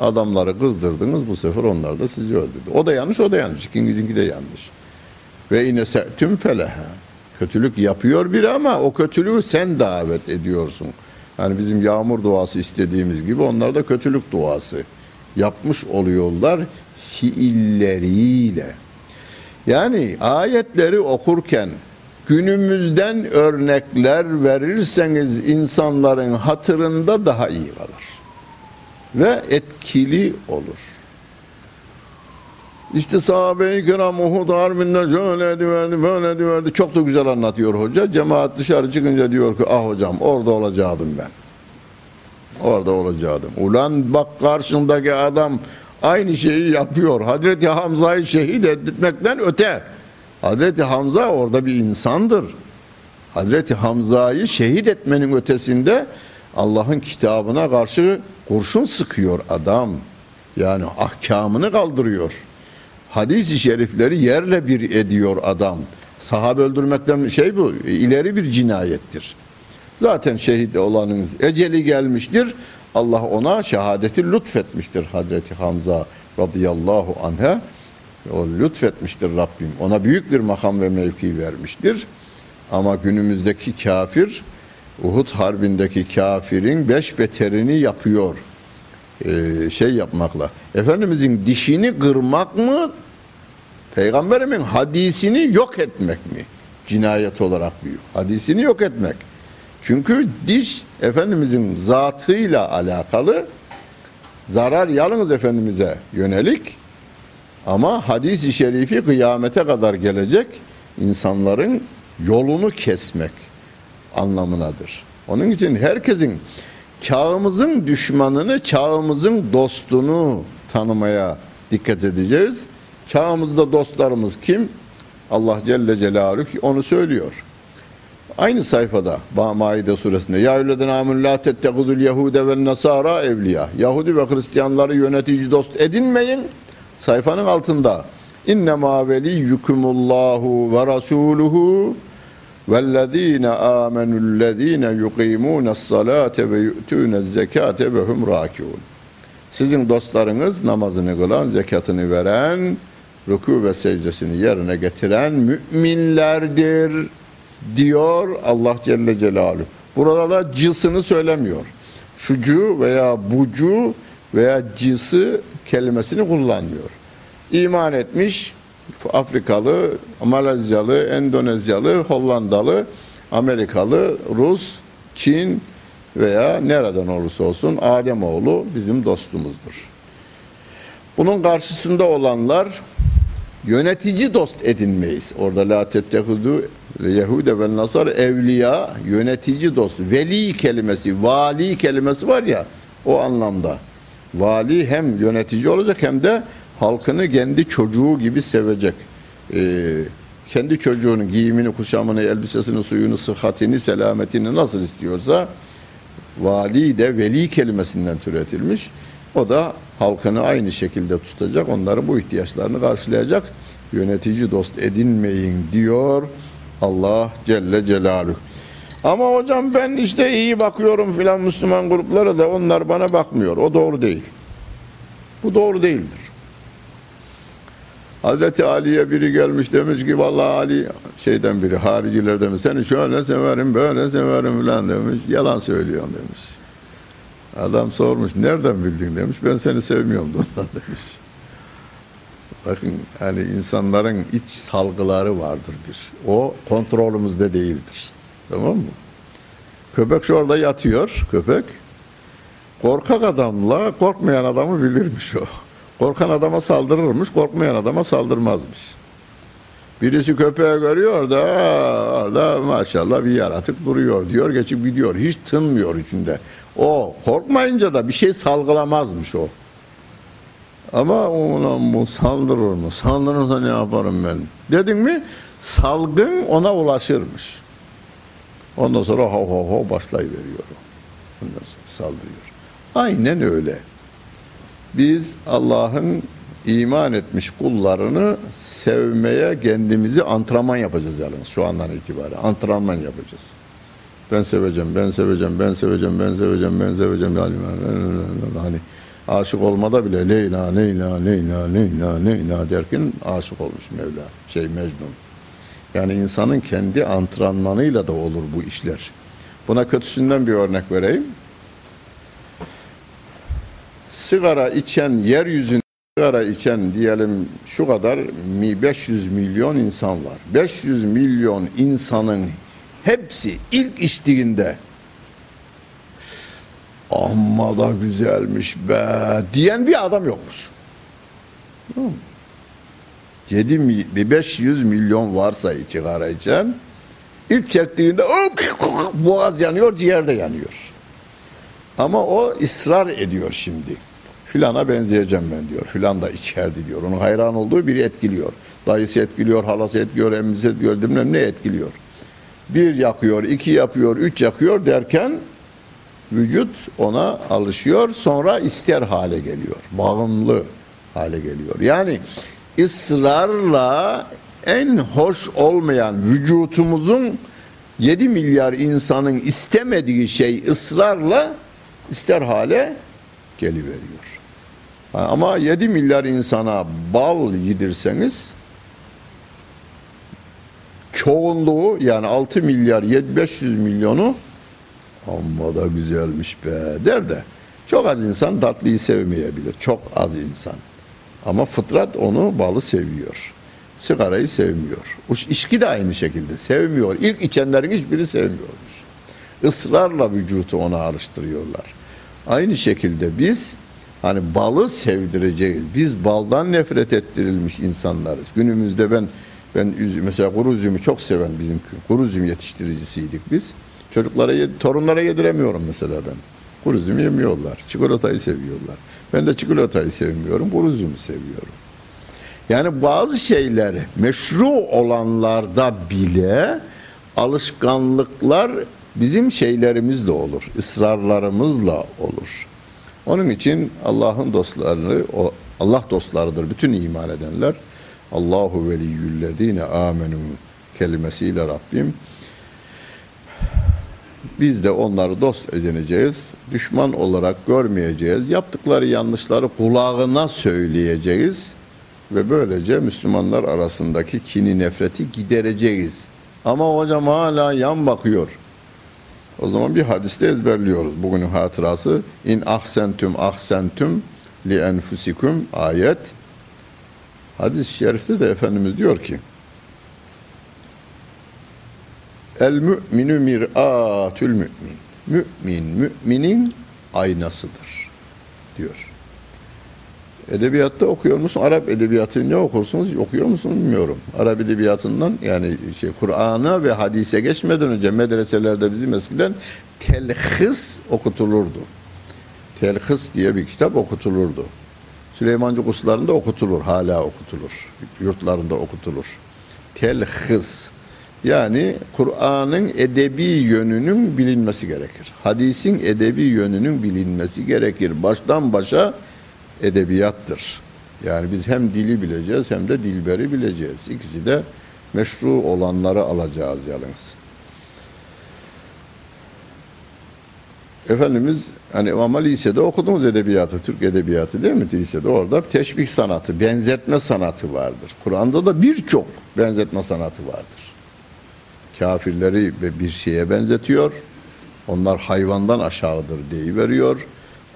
[SPEAKER 1] adamları kızdırdınız. Bu sefer onlar da sizi öldürdü. O da yanlış, o da yanlış. İkinizinki de yanlış. Ve yine tüm feleha. Kötülük yapıyor biri ama o kötülüğü sen davet ediyorsun. Yani bizim yağmur duası istediğimiz gibi onlar da kötülük duası yapmış oluyorlar fiilleriyle. Yani ayetleri okurken günümüzden örnekler verirseniz insanların hatırında daha iyi kalır. Ve etkili olur. İşte sahabe-i kiram Uhud harbinde şöyle ediverdi, böyle ediverdi. Çok da güzel anlatıyor hoca. Cemaat dışarı çıkınca diyor ki ah hocam orada olacaktım ben. Orada olacaktım. Ulan bak karşındaki adam aynı şeyi yapıyor. Hazreti Hamza'yı şehit etmekten öte. Hazreti Hamza orada bir insandır. Hazreti Hamza'yı şehit etmenin ötesinde Allah'ın kitabına karşı kurşun sıkıyor adam. Yani ahkamını kaldırıyor. Hadis-i şerifleri yerle bir ediyor adam. Sahabe öldürmekten şey bu ileri bir cinayettir. Zaten şehit olanınız eceli gelmiştir. Allah ona şehadeti lütfetmiştir Hazreti Hamza radıyallahu anh'a. O lütfetmiştir Rabbim. Ona büyük bir makam ve mevki vermiştir. Ama günümüzdeki kafir Uhud harbindeki kafirin beş beterini yapıyor. Ee, şey yapmakla. Efendimizin dişini kırmak mı? Peygamberimin hadisini yok etmek mi? Cinayet olarak büyük. Hadisini yok etmek. Çünkü diş Efendimizin zatıyla alakalı zarar yalnız Efendimiz'e yönelik ama hadis-i şerifi kıyamete kadar gelecek insanların yolunu kesmek anlamınadır. Onun için herkesin çağımızın düşmanını, çağımızın dostunu tanımaya dikkat edeceğiz. Çağımızda dostlarımız kim? Allah Celle Celaluhu onu söylüyor. Aynı sayfada Maide suresinde ya eyyühellezine amenu la tettegudul yehude ve nasara evliya. Yahudi ve Hristiyanları yönetici dost edinmeyin. Sayfanın altında innema veliyyukumullahu ve rasuluhu vellezine amenullezine yuqimunas salate ve yu'tunez zekate ve hum rakiun. Sizin dostlarınız namazını kılan, zekatını veren, ruku ve secdesini yerine getiren müminlerdir diyor Allah Celle Celaluhu. Burada da cısını söylemiyor. Şucu veya bucu veya cısı kelimesini kullanmıyor. İman etmiş Afrikalı, Malezyalı, Endonezyalı, Hollandalı, Amerikalı, Rus, Çin veya nereden olursa olsun Ademoğlu bizim dostumuzdur. Bunun karşısında olanlar yönetici dost edinmeyiz. Orada la tettehudu Yehude ve Nasar evliya yönetici dost. Veli kelimesi, vali kelimesi var ya o anlamda. Vali hem yönetici olacak hem de halkını kendi çocuğu gibi sevecek. Ee, kendi çocuğunun giyimini, kuşamını, elbisesini, suyunu, sıhhatini, selametini nasıl istiyorsa vali de veli kelimesinden türetilmiş. O da halkını aynı şekilde tutacak, onların bu ihtiyaçlarını karşılayacak. Yönetici dost edinmeyin diyor Allah Celle Celaluhu. Ama hocam ben işte iyi bakıyorum filan Müslüman gruplara da onlar bana bakmıyor. O doğru değil. Bu doğru değildir. Hazreti Ali'ye biri gelmiş demiş ki vallahi Ali şeyden biri haricilerden mi seni şöyle severim böyle severim filan demiş. Yalan söylüyorsun demiş. Adam sormuş nereden bildin demiş. Ben seni sevmiyorum da ondan demiş. Bakın yani insanların iç salgıları vardır bir. O kontrolümüzde değildir. Tamam mı? Köpek şu orada yatıyor köpek. Korkak adamla korkmayan adamı bilirmiş o. Korkan adama saldırırmış, korkmayan adama saldırmazmış. Birisi köpeği görüyor da orada maşallah bir yaratık duruyor diyor, geçip gidiyor. Hiç tınmıyor içinde. O korkmayınca da bir şey salgılamazmış o. Ama ulan bu saldırır mı? Saldırırsa ne yaparım ben? Dedin mi salgın ona ulaşırmış. Ondan sonra ho ho ho başlayıveriyor. Ondan sonra saldırıyor. Aynen öyle. Biz Allah'ın iman etmiş kullarını sevmeye kendimizi antrenman yapacağız yalnız şu andan itibaren. Antrenman yapacağız. Ben seveceğim, ben seveceğim, ben seveceğim, ben seveceğim, ben seveceğim. Yani, hani aşık olmada bile Leyla, Leyla, Leyla, Leyla, Leyla derken aşık olmuş Mevla, şey Mecnun. Yani insanın kendi antrenmanıyla da olur bu işler. Buna kötüsünden bir örnek vereyim. Sigara içen yeryüzünde sigara içen diyelim şu kadar mi 500 milyon insan var. 500 milyon insanın hepsi ilk içtiğinde amma da güzelmiş be diyen bir adam yokmuş. Tamam mı? 7 mi, bir 500 milyon varsa sigara içen ilk çektiğinde boğaz yanıyor, ciğer de yanıyor. Ama o ısrar ediyor şimdi. Filana benzeyeceğim ben diyor. Filan da içerdi diyor. Onun hayran olduğu biri etkiliyor. Dayısı etkiliyor, halası etkiliyor, emmisi etkiliyor, bilmem ne etkiliyor. Bir yakıyor, iki yapıyor, üç yakıyor derken vücut ona alışıyor. Sonra ister hale geliyor. Bağımlı hale geliyor. Yani ısrarla en hoş olmayan vücutumuzun 7 milyar insanın istemediği şey ısrarla ister hale geliveriyor. Ama 7 milyar insana bal yedirseniz çoğunluğu yani 6 milyar 7 500 milyonu amma da güzelmiş be der de çok az insan tatlıyı sevmeyebilir. Çok az insan. Ama fıtrat onu balı seviyor. Sigarayı sevmiyor. İçki de aynı şekilde sevmiyor. İlk içenlerin hiçbiri sevmiyormuş. Israrla vücutu ona alıştırıyorlar. Aynı şekilde biz hani balı sevdireceğiz. Biz baldan nefret ettirilmiş insanlarız. Günümüzde ben ben mesela kuru üzümü çok seven bizim. Kuru üzüm yetiştiricisiydik biz. Çocuklara, torunlara yediremiyorum mesela ben. Kuru üzüm yemiyorlar. Çikolatayı seviyorlar. Ben de çikolatayı sevmiyorum. Kuru üzümü seviyorum. Yani bazı şeyler meşru olanlarda bile alışkanlıklar bizim şeylerimizle olur, ısrarlarımızla olur. Onun için Allah'ın dostları, o Allah dostlarıdır bütün iman edenler. Allahu veliyyüllezine amenu kelimesiyle Rabbim biz de onları dost edineceğiz. Düşman olarak görmeyeceğiz. Yaptıkları yanlışları kulağına söyleyeceğiz. Ve böylece Müslümanlar arasındaki kini nefreti gidereceğiz. Ama hocam hala yan bakıyor. O zaman bir hadiste ezberliyoruz. Bugünün hatırası. İn ahsentüm ahsentüm li enfusikum ayet. Hadis-i şerifte de Efendimiz diyor ki El mü'minu mir'atül mü'min. Mü'min, müminin aynasıdır diyor. Edebiyatta okuyor musun? Arap edebiyatını ne okursunuz? Okuyor musun bilmiyorum. Arap edebiyatından yani şey Kur'an'a ve hadise geçmeden önce medreselerde bizim eskiden telhis okutulurdu. Telhis diye bir kitap okutulurdu. Süleymancı kurslarında okutulur, hala okutulur. Yurtlarında okutulur. Telhis. Yani Kur'an'ın edebi yönünün bilinmesi gerekir. Hadisin edebi yönünün bilinmesi gerekir. Baştan başa edebiyattır. Yani biz hem dili bileceğiz hem de dilberi bileceğiz. İkisi de meşru olanları alacağız yalnız. Efendimiz hani ama lisede okudunuz edebiyatı, Türk edebiyatı değil mi lisede? Orada teşbih sanatı, benzetme sanatı vardır. Kur'an'da da birçok benzetme sanatı vardır. Kafirleri bir şeye benzetiyor. Onlar hayvandan aşağıdır veriyor.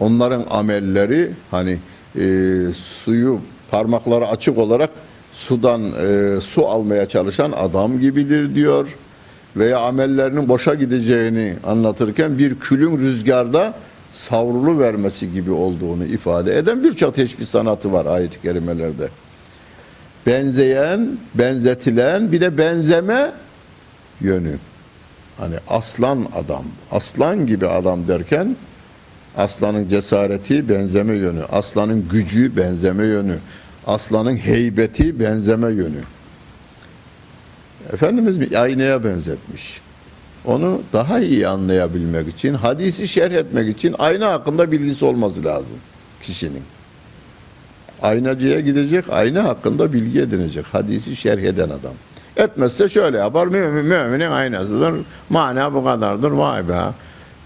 [SPEAKER 1] Onların amelleri hani e, suyu parmakları açık olarak sudan e, su almaya çalışan adam gibidir diyor. Veya amellerinin boşa gideceğini anlatırken bir külün rüzgarda savrulu vermesi gibi olduğunu ifade eden birçok teşbih sanatı var ayet-i kerimelerde. Benzeyen, benzetilen bir de benzeme yönü. Hani aslan adam, aslan gibi adam derken aslanın cesareti benzeme yönü, aslanın gücü benzeme yönü, aslanın heybeti benzeme yönü. Efendimiz aynaya benzetmiş. Onu daha iyi anlayabilmek için, hadisi şerh etmek için ayna hakkında bilgisi olması lazım kişinin. Aynacıya gidecek, ayna hakkında bilgi edinecek. Hadisi şerh eden adam. Etmezse şöyle yapar. Mümin, müminin aynasıdır. Mana bu kadardır. Vay be.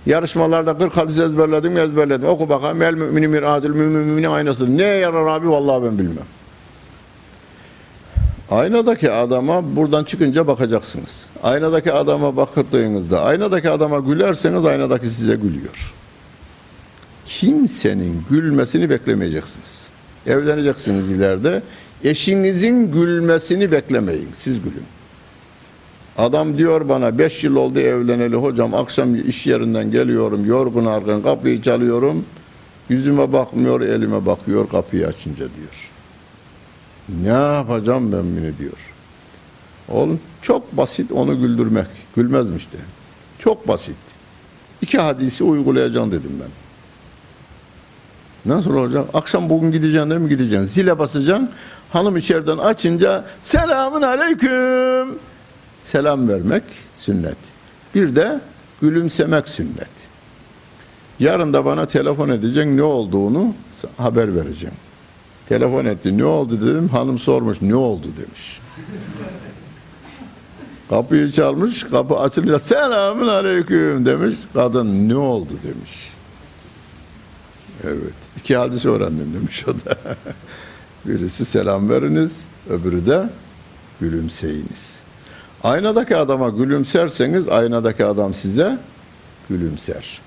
[SPEAKER 1] Yarışmalarda 40 hadis ezberledim ezberledim. Oku bakalım. El mümini miradül müminin aynasıdır. Ne yarar abi? Vallahi ben bilmem. Aynadaki adama buradan çıkınca bakacaksınız. Aynadaki adama baktığınızda, aynadaki adama gülerseniz aynadaki size gülüyor. Kimsenin gülmesini beklemeyeceksiniz. Evleneceksiniz ileride. Eşinizin gülmesini beklemeyin. Siz gülün. Adam diyor bana 5 yıl oldu evleneli hocam akşam iş yerinden geliyorum yorgun argın kapıyı çalıyorum. Yüzüme bakmıyor elime bakıyor kapıyı açınca diyor. Ne yapacağım ben bunu diyor. Oğlum çok basit onu güldürmek. Gülmezmiş de. Çok basit. İki hadisi uygulayacaksın dedim ben. Nasıl olacak? Akşam bugün gideceksin değil mi gideceksin? Zile basacaksın. Hanım içeriden açınca selamun aleyküm. Selam vermek sünnet. Bir de gülümsemek sünnet. Yarın da bana telefon edeceksin ne olduğunu haber vereceğim. Telefon etti ne oldu dedim. Hanım sormuş ne oldu demiş. Kapıyı çalmış, kapı açılınca selamun aleyküm demiş. Kadın ne oldu demiş. Evet, iki hadis öğrendim demiş o da. *laughs* Birisi selam veriniz, öbürü de gülümseyiniz. Aynadaki adama gülümserseniz aynadaki adam size gülümser.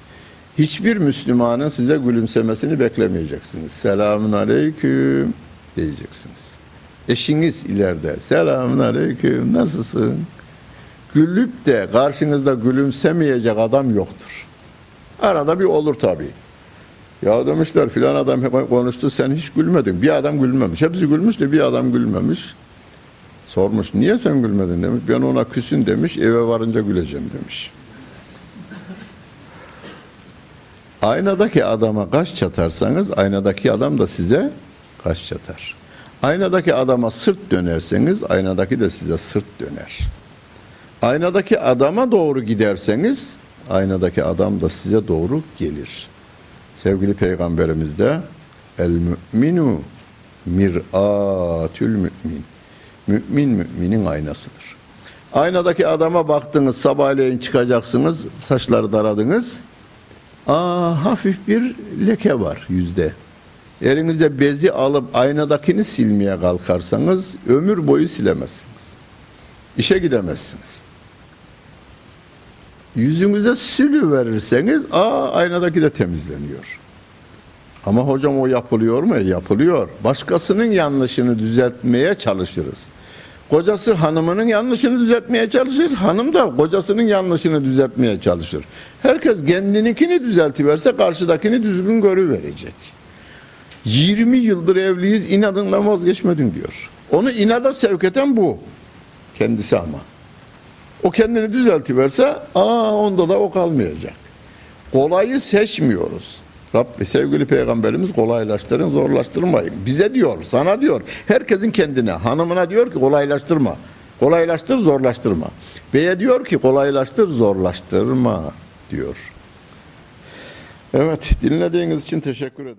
[SPEAKER 1] Hiçbir Müslümanın size gülümsemesini beklemeyeceksiniz. Selamun aleyküm diyeceksiniz. Eşiniz ileride selamun aleyküm nasılsın? Gülüp de karşınızda gülümsemeyecek adam yoktur. Arada bir olur tabii. Ya demişler filan adam hep konuştu sen hiç gülmedin. Bir adam gülmemiş. Hepsi gülmüş de bir adam gülmemiş. Sormuş niye sen gülmedin demiş. Ben ona küsün demiş eve varınca güleceğim demiş. Aynadaki adama kaş çatarsanız aynadaki adam da size kaş çatar. Aynadaki adama sırt dönerseniz aynadaki de size sırt döner. Aynadaki adama doğru giderseniz aynadaki adam da size doğru gelir. Sevgili peygamberimiz de el müminu mir'atül mümin. Mümin müminin aynasıdır. Aynadaki adama baktınız sabahleyin çıkacaksınız saçları daradınız. Aa, hafif bir leke var yüzde. Elinize bezi alıp aynadakini silmeye kalkarsanız ömür boyu silemezsiniz. İşe gidemezsiniz. Yüzünüze sülü verirseniz aa aynadaki de temizleniyor. Ama hocam o yapılıyor mu? E, Yapılıyor. Başkasının yanlışını düzeltmeye çalışırız. Kocası hanımının yanlışını düzeltmeye çalışır. Hanım da kocasının yanlışını düzeltmeye çalışır. Herkes kendininkini düzeltiverse karşıdakini düzgün görüverecek. 20 yıldır evliyiz inadından vazgeçmedin diyor. Onu inada sevk eden bu. Kendisi ama. O kendini düzeltiverse aa onda da o kalmayacak. Kolayı seçmiyoruz. Rabbi sevgili peygamberimiz kolaylaştırın zorlaştırmayın. Bize diyor sana diyor herkesin kendine hanımına diyor ki kolaylaştırma. Kolaylaştır zorlaştırma. Beye diyor ki kolaylaştır zorlaştırma diyor. Evet dinlediğiniz için teşekkür ederim.